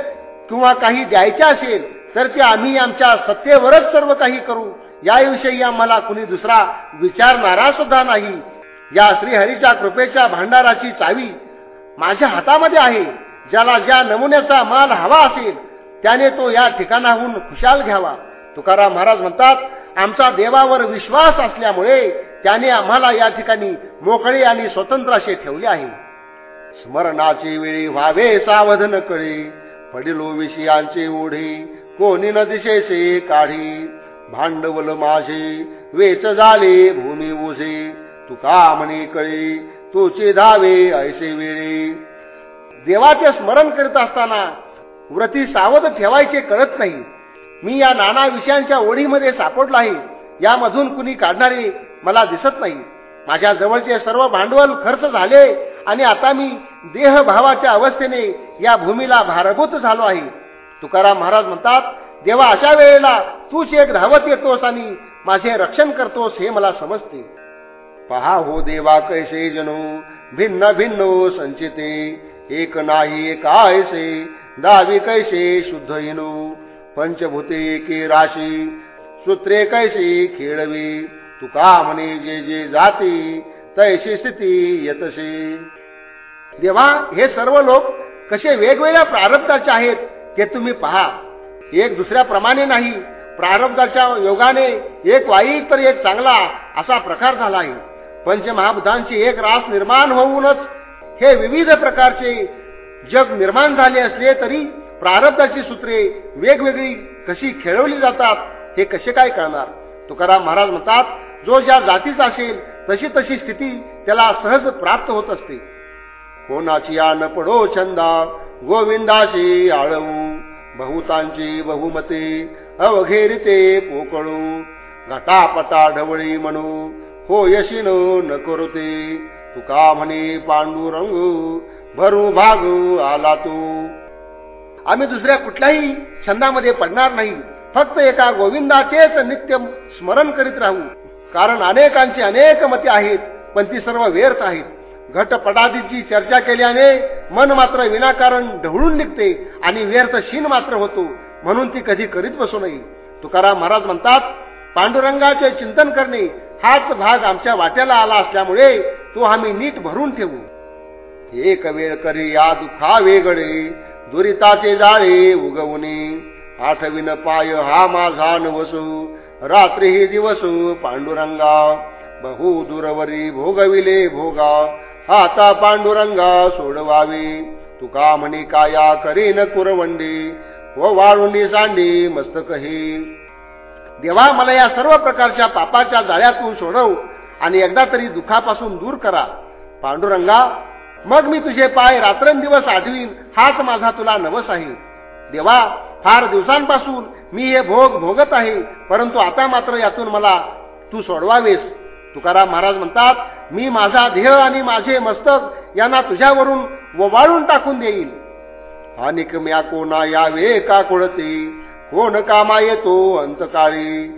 किंवा काही द्यायचे असेल तर ते आम्ही आमच्या सत्तेवरच सर्व काही करू. याविषयी आम्हाला कुणी दुसरा विचारणारा सुद्धा नाही. या श्रीहरीच्या कृपेच्या भांडाराची चावी माझ्या हातामध्ये आहे. ज्याला ज्या नमुन्याचा माल हवा असेल त्याने तो या ठिकाणाहून खुशाल घ्यावा. तुकाराम महाराज म्हणतात आमचा देवावर विश्वास असल्यामुळे त्याने आम्हाला या ठिकाणी मोकळे आणि स्वतंत्र असे ठेवले आहे. स्मरणाची वेळी व्हावे सावधन कळे. पडिलो विषयांचे ओढे कोणी न दिशेचे काढी. भांडवल माझे वेच झाले भूमी ओझे. तुका म्हणे कळे तोचे धावे ऐसे वेळे. देवाचे स्मरण करीत असताना व्रती सावध ठेवायचे कळत नाही. मी या नाना विषयांच्या ओढीमध्ये सापडलो आहे. यामधून कुणी काढणारे मला दिसत नाही. माझ्या जवळचे सर्व भांडवल खर्च झाले आणि आता मी देहभावाच्या अवस्थेने या भूमीला भारभूत झालो आहे. तुकाराम महाराज म्हणतात देवा अशा वेळेला तूच एक धावत येतोस आणि माझे रक्षण करतोस हे मला समजते. पहा हो देवा कैसे जनू भिन्न भिन्न संचिते एक नाही कायसे दावी कैसे शुद्ध हिनो पंचभूते के राशी सूत्रे कैसे खेळवी? तुका म्हणे जे जे जाती तैशी स्थिती येतसे. देवा हे सर्व लोक कसे वेगवेगळ्या प्रारब्धाचे आहेत ते तुम्ही पहा. एक दुसऱ्याप्रमाणे नाही प्रारब्धाच्या योगाने एक वाईट तर एक चांगला असा प्रकार झाला आहे. पंचमहाभूतांची एक रास निर्माण होऊनच हे विविध प्रकारचे जग निर्माण झाले असले तरी प्रारब्धाची सूत्रे वेगवेगळी कशी खेळवली जातात हे कसे काय कळणार? तुकाराम महाराज म्हणतात जो ज्या जातीचा असेल तशी तशी स्थिती त्याला सहज प्राप्त होत असते. कोणाची या न पडो छंदा गोविंदाशी आळवू बहुतांची बहुमते अवघेरिते पोकळू घटापटा ढवळी म्हणू हो यशिनो न करुते तुका म्हणे पांडुरंग भरू भागू आला तू. आम्ही दुसऱ्या कुठल्याही छंदामध्ये पडणार नाही. फक्त एका गोविंदाचेच नित्य स्मरण करीत राहू. कारण अनेकांची अनेक मते आहेत पण ती सर्व व्यर्थ आहेत. घटपटादीची चर्चा केल्याने मन मात्र विनाकारण ढवळून निघते आणि व्यर्थ शीन मात्र होतो. म्हणून ती कधी करीत बसू नये. तुकाराम महाराज म्हणतात पांडुरंगाचे चिंतन करणे हाच भाग आमच्या वाट्याला आला असल्यामुळे तो आम्ही नीट भरून ठेवू. एक वेळ करी या दुखा वेगळे दुरिताचे जाळे उगवणे. आठविन पाय हा माझा नवसू रात्री ही दिवस पांडुरंगा. बहु दूरवरी भोगविले भोगा आता पांडुरंगा सोडवावे. तुका म्हणी काया करीन कुरवंडी व हो वाळुंडी सांडी मस्तकही. देवा मला या सर्व प्रकारच्या पापाच्या जाळ्यातून सोडव आणि एकदा तरी दुःखापासून दूर करा. पांडुरंगा मग मी तुझे पाय रात्रंदिवस आठवीन हाच माझा तुला नवस आहे. देवा फार दिवसांपासून मी हे भोग भोगत आहे परंतु आता मात्र यातून मला तू सोडवावेस. तुकाराम महाराज म्हणतात मी माझा देह आणि माझे मस्तक यांना तुझ्यावरून ववाळून टाकून देईल अनिकम्या कोणा यावे का कोळते? हो कोण कामा येतो अंतकाळी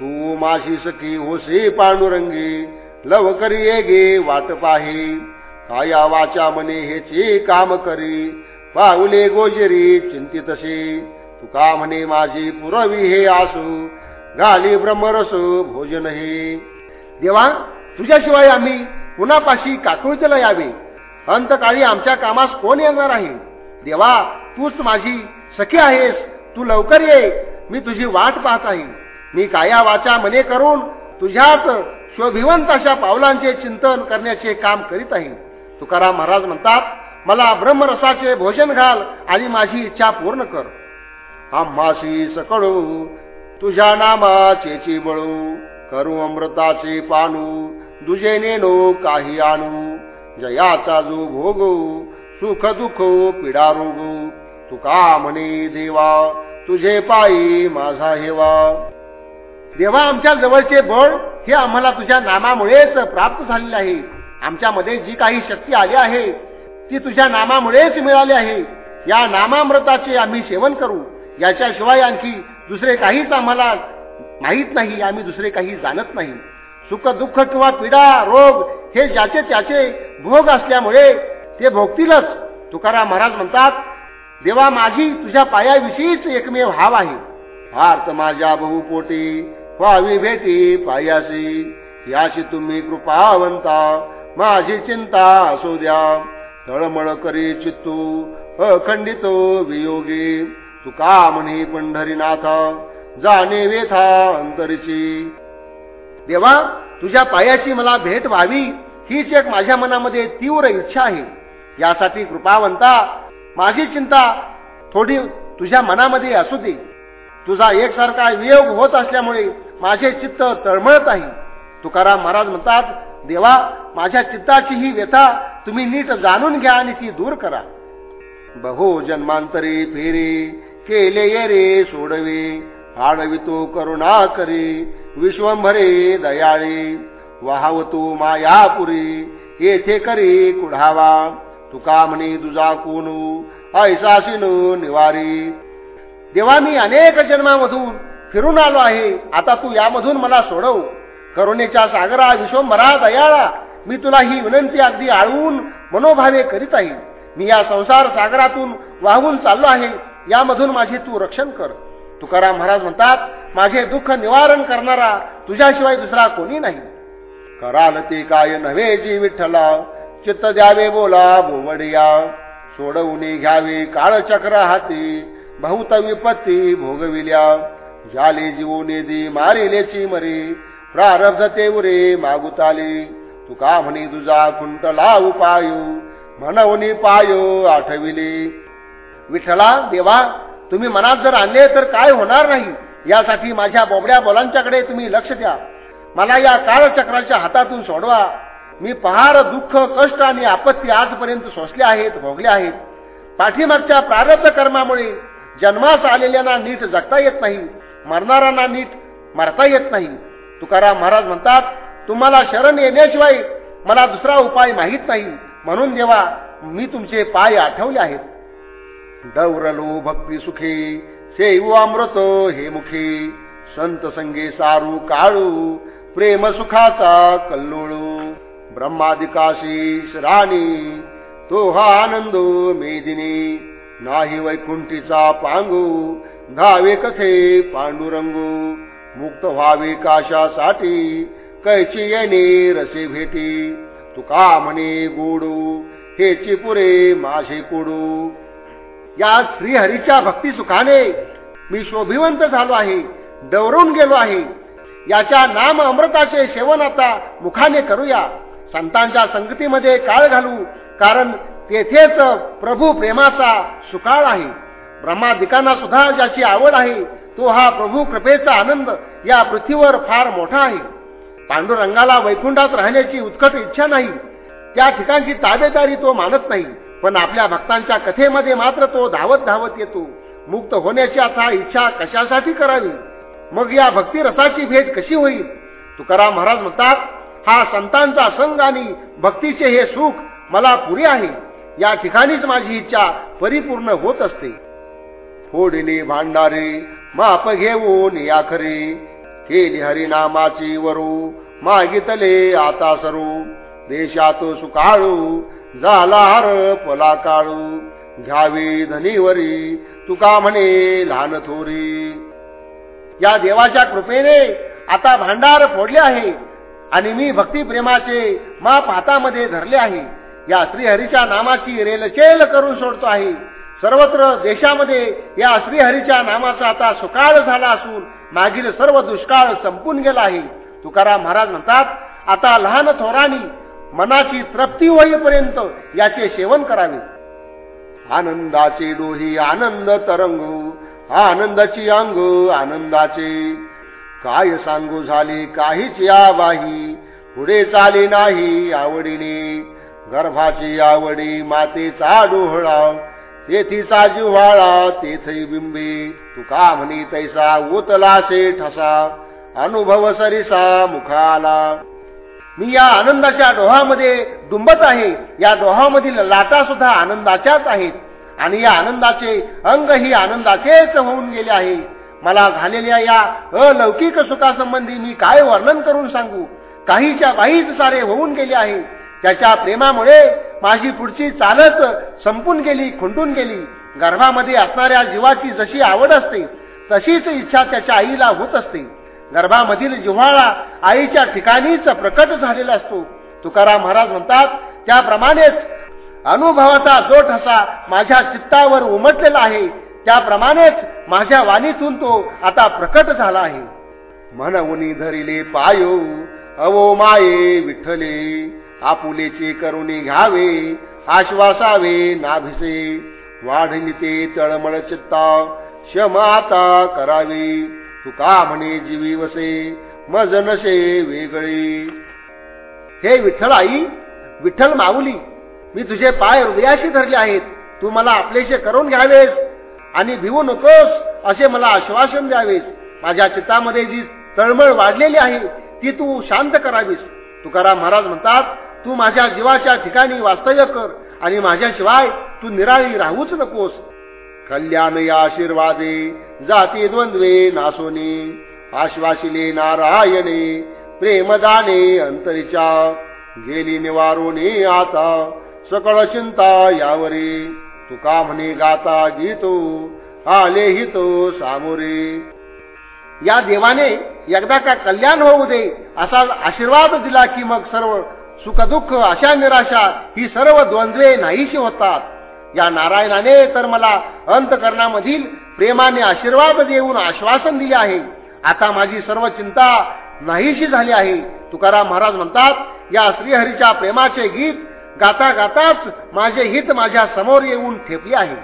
तू माझी सखी होसे पांडुरंगी. लव करी ये गे वाट पाहे. काया वाचा मने हेचे काम करी. पाऊले गोजरी चिंतितसे तुका म्हणे माझी पुरवी हे आसू. गाली ब्रह्मरस भोजन हे. देवा तुझ्याशिवाय आम्ही कुणापाशी काकुळतेला यावे? अंतकाळी आमच्या कामास कोण येणार आहे? देवा तूच माझी सखी आहेस. तू लवकर ये. मी तुझी वाट पाहत आहे. मी काया वाचा मने करून तुझ्याच शोभिवंत अशा पावलांचे चिंतन करण्याचे काम करीत आहे. तुकाराम महाराज म्हणतात मला ब्रह्मरसाचे भोजन घाल आणि माझी इच्छा पूर्ण कर. आम्हाशी सकळू तुझ्या नामाचे बळू करू अमृताचे पानू दुजे नेनो काही आणू. जयाचा जो भोगू सुख दुख पिडा रोगू. तुका म्हणे देवा तुझे पायी माझा हेवा. देवा आमच्या जवळचे बळ हे आम्हाला तुझ्या नामामुळेच प्राप्त झालेले आहे. आमच्यामध्ये जी काही शक्ती आली आहे ती तुझ्या नामामुळेच मिळाली आहे. या नामामृताचे आम्ही सेवन करू. याच्याशिवाय आणखी दुसरे काहीच आम्हाला माहीत नाही आम्ही दुसरे काही जाणत नाही. सुख दुःख किंवा पीडा रोग हे ज्याचे त्याचे भोग असल्यामुळे ते भोगतीलच. तुकाराम महाराज म्हणतात देवा माझी तुझ्या पायाविषयीच एकमेव हाव आहे. आर्त माझ्या बहुपोटी व्हावी भेटी पायाशी. याशी तुम्ही कृपावंता माझी चिंता असू द्या. तळमळ करी चित्तू अखंडितो वियोगी. तुका म्हणे पंढरीनाथ जाणे वेथा अंतरीची. देवा तुझ्या पायाची मला भेट व्हावी हीच एक माझ्या मनामध्ये तीव्र इच्छा आहे. यासाठी कृपावंता माझी चिंता थोडी तुझ्या मनामध्ये असू दे. तुझा एकसारखा वियोग होत असल्यामुळे माझे चित्त तळमळत आहे. तुकाराम महाराज म्हणतात देवा माझ्या चित्ताची ही व्यथा तुम्ही नीट जाणून घ्या आणि ती दूर करा. बहो जन्मांतरे फेरे केले ये रे सोडवे आडवितो करुणा करी विश्वंभरे दयाळी वाहवतो मायापुरी येथे करी कुढावा. तुका म्हणे तुझा कोणू? ऐसासीनो निवारी. देवा मी अनेक जन्मामधून फिरून आलो आहे. आता तू यामधून मला सोडव. करुणेच्या सागरा विश्वंभरा दयाळा मी तुला ही विनंती अगदी आळवून मनोभावे करीत आहे. मी या संसार सागरातून वाहून चाललो आहे. यामधून माझे तू रक्षण कर. तुकाराम महाराज म्हणतात माझे दुःख निवारण करणारा तुझ्याशिवाय दुसरा कोणी नाही. कराल ते काय नव्हे जी विठ्ठला? चित्त द्यावे बोला बोवडिया सोडवून घ्यावे काळचक्र हाती बहुत विपत्ती भोगविल्या. झाले जीवनेदी मारिलेची मरे प्रारब्ध ते उरे मागुताले. तुका म्हणे तुझा कुंटला उपायो म्हणवनी पायो आठविले. विठ्ठला देवा तुम्ही मनात जर आणले तर काय होणार नाही? यासाठी माझ्या बोबड्या बोलांच्याकडे तुम्ही लक्ष द्या. मला या काळचक्राच्या हातातून सोडवा. मी पहार दुःख कष्ट आणि आपत्ती आजपर्यंत सोसले आहेत भोगले आहेत. पाठीमागच्या प्रारब्ध कर्मामुळे जन्मास आलेल्यांना नीट जगता येत नाही मरणाऱ्यांना नीट मरता येत नाही. तुकाराम महाराज म्हणतात तुम्हाला शरण येण्याशिवाय मला दुसरा उपाय माहीत नाही. म्हणून देवा मी तुमचे पाय आठवले आहेत. दौरलो भक्ती सुखे सेवू अमृत हे मुखे. संत संगे सारू काळू प्रेम सुखाचा कल्लोळू. ब्रह्मादिकाशी राणी तो हा आनंद मेदिनी. नाही वैकुंठीचा पांगू धावे कथे पांडुरंगू? मुक्त व्हावे काशासाठी कैची येणे रसे भेटी? तुका म्हणे गोडू हे पुरे माझे कोडू. या श्रीहरीच्या भक्ती सुखाने मी शोभिवंत झालो आहे डवरून गेलो आहे. याच्या नाम अमृताचे सेवन आता मुखाने करूया. संतांच्या संगतीमध्ये काळ घालू कारण तेथेच प्रभू प्रेमाचा सुकाळ आहे. ब्रह्मादिकांना सुद्धा ज्याची आवड आहे तो हा प्रभू कृपेचा आनंद या पृथ्वीवर फार मोठा आहे. पांडुरंगाला वैकुंठात राहण्याची उत्कट इच्छा नाही. त्या ठिकाणची ताबेदारी तो मानत नाही पण आपल्या भक्तांच्या कथेमध्ये मात्र तो धावत धावत येतो. मुक्त होण्याची आता इच्छा कशासाठी करावी? मग या भक्तीरसाची भेट कशी होईल? तुकाराम महाराज म्हणतात हा संतांचा संग आणि भक्तीचे हे सुख मला पुरे आहे. या ठिकाणीच माझी इच्छा परिपूर्ण होत असते. फोडणे भांडारे माप घेऊन या खरे. केली हरिनामाची वरू मागितले आता सरू. देशात सुकाळू झाला हर पला काळू घ्यावी धनीवरी तुका म्हणे लहान थोरी. या देवाच्या कृपेने आता भांडार फोडले आहे. आणि मी भक्ती प्रेमाचे माप हातामध्ये धरले आहे. या श्रीहरीच्या नामाची रेलचेल करून सोडतो आहे. सर्वत्र देशामध्ये या श्रीहरीच्या नामाचा आता सुकाळ झाला असून मागील सर्व दुष्काळ संपून गेला आहे. तुकाराम महाराज म्हणतात आता लहान थोरानी मनाची तृप्ती होईपर्यंत याचे सेवन करावे. आनंदाचे डोही आनंद तरंग आनंदाची अंग आनंदाचे काय सांगू झाली काहीच या बाही पुढे चाले नाही आवडीने. गर्भाची आवडी मातेचा डोहळा. तेथीचा जिव्हाळा तेथही बिंबे. तुका म्हणी तैसा उतलासे ठसा अनुभव सरिसा मुखाला. मी या आनंदाच्या डोहामध्ये डुंबत आहे. या डोहामधील लाटा सुद्धा आनंदाच्याच आहेत. आणि या आनंदाचे अंग ही आनंदाचेच होऊन गेले आहे. मला झालेल्या या अलौकिक सुखासंबंधी मी काय वर्णन करून सांगू? काहीच्या काहीच सारे होऊन गेले आहे. त्याच्या प्रेमामुळे माझी पुढची चालच संपून गेली खुंटून गेली. गर्भामध्ये असणाऱ्या जीवाची जशी आवड असते तशीच इच्छा त्याच्या आईला होत असते. गर्भामधील जिव्हाळा आईच्या ठिकाणीच प्रकट झालेला असतो. तुकाराम महाराज म्हणतात त्याप्रमाणेच अनुभवाचा जो ठसा माझ्या चित्तावर उमटलेला आहे. त्याप्रमाणेच माझ्या वाणीतून तो आता प्रकट झाला आहे. म्हणवनी धरिले पायो अवो माये विठ्ठले आपुलेचे करुणी घ्यावे आश्वासावे नाभिसे. वाढनिते तळमळ चित्ता क्षमाता करावी. तुका म्हणे जीवी वसे मज नसे हे विठ्ठल आई विठ्ठल माऊली मी तुझे पाय हृदयाशी धरले आहेत. तू मला आपलेशे करून घ्यावेस. आणि भिवू नकोस असे मला आश्वासन द्यावेस. माझ्या चित्तामध्ये जी तळमळ वाढलेली आहे ती तू शांत करावीस. तुकाराम महाराज म्हणतात तू माझ्या जीवाच्या ठिकाणी वास्तव्य कर आणि माझ्याशिवाय तू निराळी राहूच नकोस. कल्याण या आशीर्वादे जाती द्वंद्वे नासोने. आश्वासिले नारायणे प्रेमदाने अंतरीच्या गेली निवारोने आता सकळ चिंता यावरी. तुका म्हणे गाता गीतो आले हितो सामोरे. या देवाने एकदा का कल्याण होऊ दे असा आशीर्वाद दिला की मग सर्व सुखदुःख अशा निराशा ही सर्व द्वंद्वे नाहीशी होतात. या नारायणाने तर मला अंतकरणामधील प्रेमाने आशीर्वाद देऊन आश्वासन दिले आहे. आता माझी सर्व चिंता नाहीशी झाली आहे. तुकाराम महाराज म्हणतात या श्रीहरीच्या प्रेमाचे गीत गाता गाताच माझे हित माझ्यासमोर येऊन ठेपले आहे.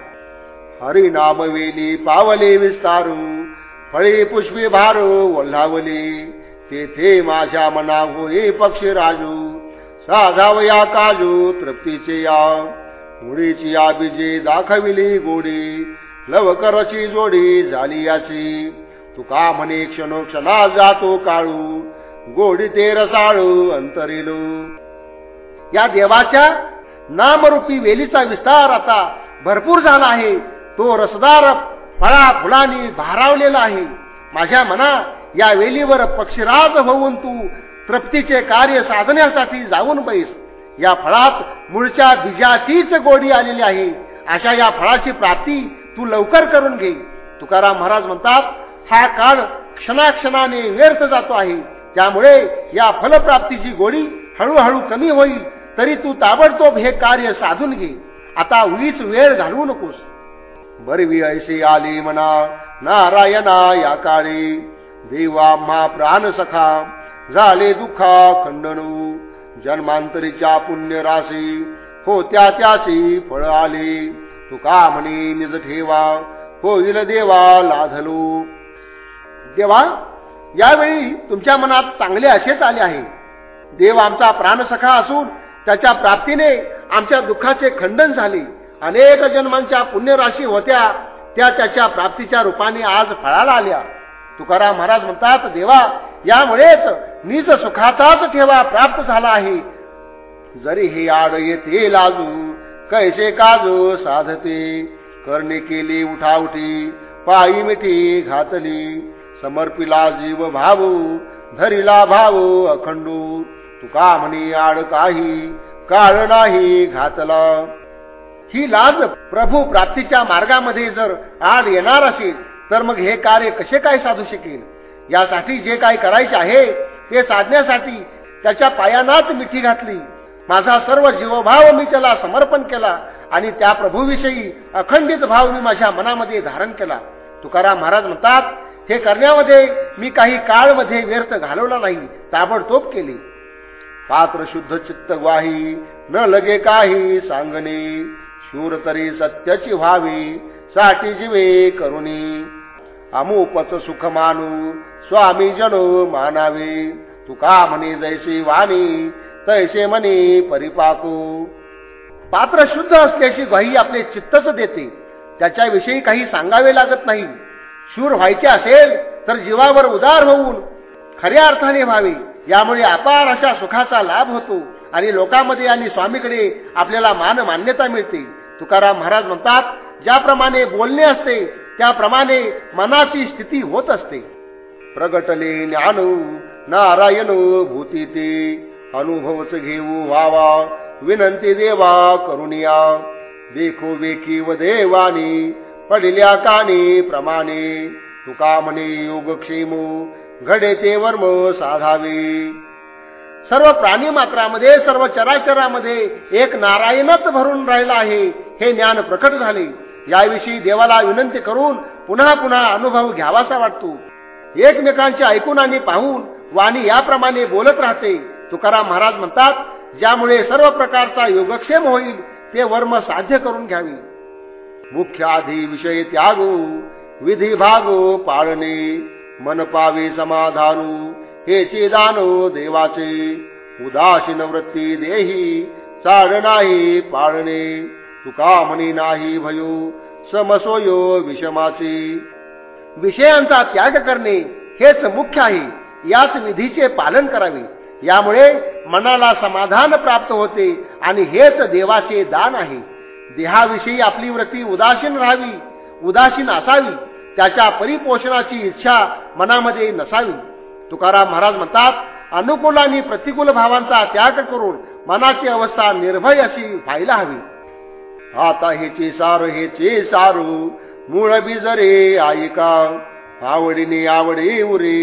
हरी नाम वेली पावले विस्तारू फळे पुष्पी भारू ओल्हावली. तेथे माझ्या मना होई पक्षी राजू साधाव या काजू तृप्तीचे या मुळीची या बीजे दाखविली गोडी लवकरची जोडी झाली याची. तुका म्हणे क्षणोक्षणा जातो काळू गोडी ते रसाळू अंतरिलू. या देवाच्या नामरूपी वेलीचा विस्तार आता भरपूर झाला आहे. तो रसदार फळा फुलांनी भारावलेला आहे. माझ्या मना या वेलीवर पक्षीराज होऊन तू तृप्तीचे कार्य साधण्यासाठी जाऊन बैस. या फळात मूळच्या बीजाचीच गोडी आलेली आहे. अशा या फळाची प्राप्ती तू लवकर करून घे. तुकाराम महाराज म्हणतात हा काळ क्षणाक्षणाने व्यर्थ जातो आहे. त्यामुळे या फलप्राप्तीची गोडी हळूहळू कमी होईल. तरी तू ताबडतोब हे कार्य साधून घे. आता उगीच वेळ घालवू नकोस. बरवी ऐशी आली म्हणा. नारायणा या काळी. देवा मा प्राण सखा. झाले दुःखा खंडनू जन्मांतरीच्या पुण्य राशी. हो त्या त्याची फळ आली. तुका म्हणे निज ठेवा. होईल देवा लाधलो. देवा यावेळी तुमच्या मनात चांगले असेच आले आहे. देव आमचा प्राणसखा असून त्याच्या प्राप्तीने आमच्या दुःखाचे खंडन झाले. अनेक जन्मांच्या पुण्यराशी होत्या त्या त्याच्या प्राप्तीच्या रूपाने आज फळाला आल्या. तुकाराम महाराज म्हणतात देवा यामुळेच निज सुखाचाच ठेवा प्राप्त झाला आहे. जरी हे आड येते लाजू कैसे काजू साधते? करणे केली उठाउठी पायी मिठी घातली. समर्पिला जीव भाऊ धरिला भाऊ अखंडू. तुका म्हणे आड काही काळ नाही घातला. ही लाज प्रभू प्राप्तीच्या मार्गामध्ये जर आड येणार असेल तर मग हे कार्य कसे काय साधू शकेल? यासाठी जे काय करायचे आहे ते साधण्यासाठी त्याच्या पायानाच मिठी घातली. माझा सर्व जीवभाव मी त्याला समर्पण केला आणि त्या प्रभूविषयी अखंडित भाव मी माझ्या मनामध्ये धारण केला. तुकाराम महाराज म्हणतात हे करण्यामध्ये मी काही काळमध्ये व्यर्थ घालवला नाही ताबडतोब केले. पात्र शुद्ध चित्त ग्वाही. न लगे काही सांगणे. शूर तरी सत्याची व्हावी. साठी जीवे करुणी. अमुपच सुख मानू. स्वामी जनो मानावे. तुका म्हणे जैसे वाणी. तैसे म्हणे परिपाकू. पात्र शुद्ध असल्याची ग्वाही आपले चित्तच देते. त्याच्याविषयी काही सांगावे लागत नाही. शूर व्हायचे असेल तर जीवावर उदार होऊन खऱ्या अर्थाने व्हावे. यामुळे अपार अशा सुखाचा लाभ होतो आणि लोकांमध्ये आणि स्वामीकडे आपल्याला मान मान्यता मिळते. तुकाराम महाराज म्हणतात ज्याप्रमाणे बोलणे असते त्याप्रमाणे मनाची स्थिती होत असते. प्रगटले ज्ञान नारायण भूती ते अनुभवच घेऊ व्हावा विनंती देवा करुणिया. देखो वेकी व देवानी पडल्या कानी प्रमाणे तुका म्हणे योगक्षेमो घडे ते वर्म साधावे. सर्व प्राणी मात्रामध्ये सर्व चराचरामध्ये एक नारायणच भरून राहिला आहे. हे ज्ञान प्रकट झाले. याविषयी देवाला विनंती करून पुन्हा पुन्हा अनुभव घ्यावासा वाटतो. एकमेकांचे ऐकून आणि पाहून वाणी याप्रमाणे बोलत राहते. तुकाराम महाराज म्हणतात ज्यामुळे सर्व प्रकारचा योगक्षेम होईल ते वर्म साध्य करून घ्यावी. मुख्य आधी विषय त्यागो विधी भागो पाळणे. मन पावे समाधानू हे दानो देवाचे. उदासीन वृत्ती देही चाड नाही पाळणे. तुका म्हणी नाही भयो समसोयो विषमाचे विषयांचा त्याग करणे हेच मुख्य आहे याच विधीचे पालन करावे. यामुळे मनाला समाधान प्राप्त होते आणि हेच देवाचे दान आहे. देहाविषयी आपली वृत्ती उदासीन राहावी उदासीन असावी. त्याच्या परिपोषणाची इच्छा मनामध्ये नसावी. तुकाराम महाराज म्हणतात अनुकूल आणि प्रतिकूल भावांचा त्याग करून मनाची अवस्था निर्भय अशी व्हायला हवी. आता हेचे सारू हेचे सारू मूळ बिजरे आईका आवडीने आवडे उरे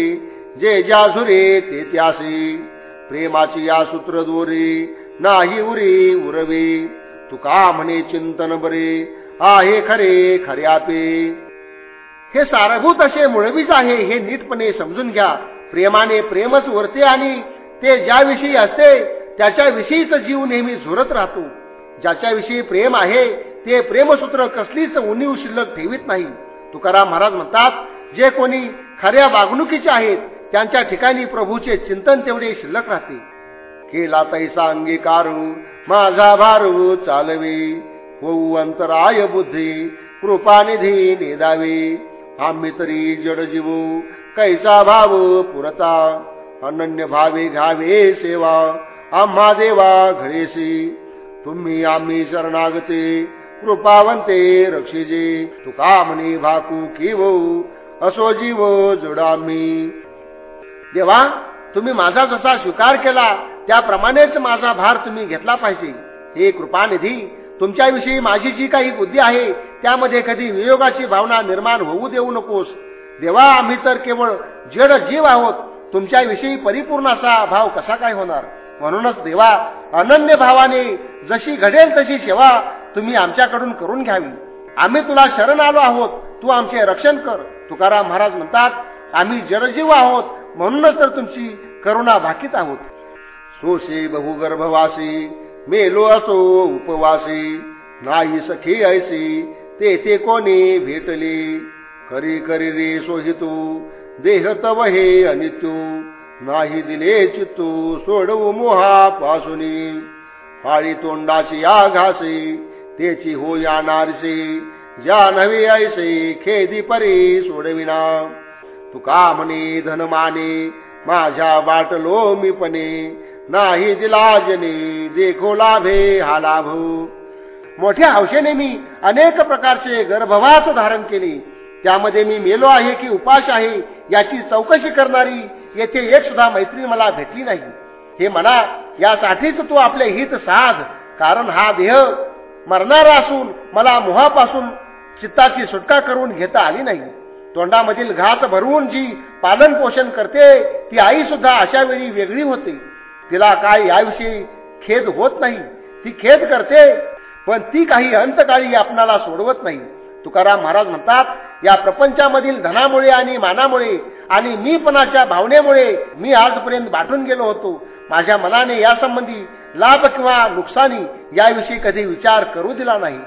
जे ज्या झुरे ते त्यासे प्रेमाची या सूत्र दोरे नाही उरे उरवे. तुका म्हणे चिंतन बरे आहे खरे खऱ्यापे. हे सारभूत असे मुळवीच आहे हे नीटपणे समजून घ्या. प्रेमाने प्रेमच वरते आणि ते ज्याविषयी असते त्याच्याविषयीच जीव नेहमी झुरत राहतो. ज्याच्याविषयी प्रेम आहे ते प्रेमसूत्र कसलीच उणीव शिल्लक ठेवीत नाही. तुकाराम महाराज म्हणतात जे कोणी खऱ्या वागणुकीचे आहेत त्यांच्या ठिकाणी प्रभूचे चिंतन तेवढे शिल्लक राहते. केला तैसा अंगीकारू माझा भारू चालवे. होऊ अंतराय बुद्धी कृपानिधी नेदावे. आम्ही तरी जडजीवू कैसा भाव पुरता. अनन्य भावे घावे सेवा आम्हा देवा घरेसी तुम्ही आम्ही शरणागते कृपावंते रक्षिजे. तुका म्हणे भाकू किव असो जीव जोडामी देवा तुम्ही माझा जसा स्वीकार केला त्याप्रमाणेच माझा भार तुम्ही घेतला पाहिजे. हे कृपानिधी तुमच्याविषयी माझी जी काही बुद्धी आहे त्यामध्ये कधी वियोगाची भावना निर्माण होऊ देऊ नकोस. देवा आम्ही तर केवळ जड जीव आहोत. तुमच्याविषयी परिपूर्ण असा भाव कसा काय होणार? म्हणूनच देवा अनन्य भावाने जशी घडेल तशी सेवा तुम्ही आमच्याकडून करून घ्यावी. आम्ही तुला शरण आलो आहोत. तू आमचे रक्षण कर. तुकाराम महाराज म्हणतात आम्ही जडजीव आहोत. म्हणूनच तर तुमची करुणा भाकीत आहोत. सोसे बहुगर्भवासी मेलो असो उपवासी नाही सखी ऐसी ते ते कोणी भेटले? करी करी रे सोहितू देह तव हे अनित्यू नाही दिले चित्तू सोडवू मोहा पासुनी फाळी तोंडाची या तेची हो या नारसे या नवी ऐसे खेदी परी सोडविना. तुका म्हणे धनमाने माझ्या वाटलो मीपणे नाही दिला जने देखो लाभे हा लाभ. मोठ्या हौशेने मी अनेक प्रकारचे गर्भवास धारण केले. त्यामध्ये मी मेलो आहे की उपाश आहे याची चौकशी करणारी येथे एक सुद्धा मैत्री मला भेटली नाही. हे म्हणा यासाठीच तू आपले हित साध कारण हा देह मरणारा असून मला मोहापासून चित्ताची सुटका करून घेता आली नाही. तोंडामधील घात भरवून जी पालन पोषण करते ती आई सुद्धा अशा वेळी वेगळी होते. तिला काय याविषयी खेद होत नाही. ती खेद करते पण ती काही अंतकाळी आपणाला सोडवत नाही. तुकाराम महाराज म्हणतात या प्रपंचामधील धनामुळे आणि मानामुळे आणि मीपणाच्या भावनेमुळे मी आजपर्यंत बाटून गेलो होतो. माझ्या मनाने यासंबंधी लाभ किंवा नुकसानी याविषयी कधी विचार करू दिला नाही.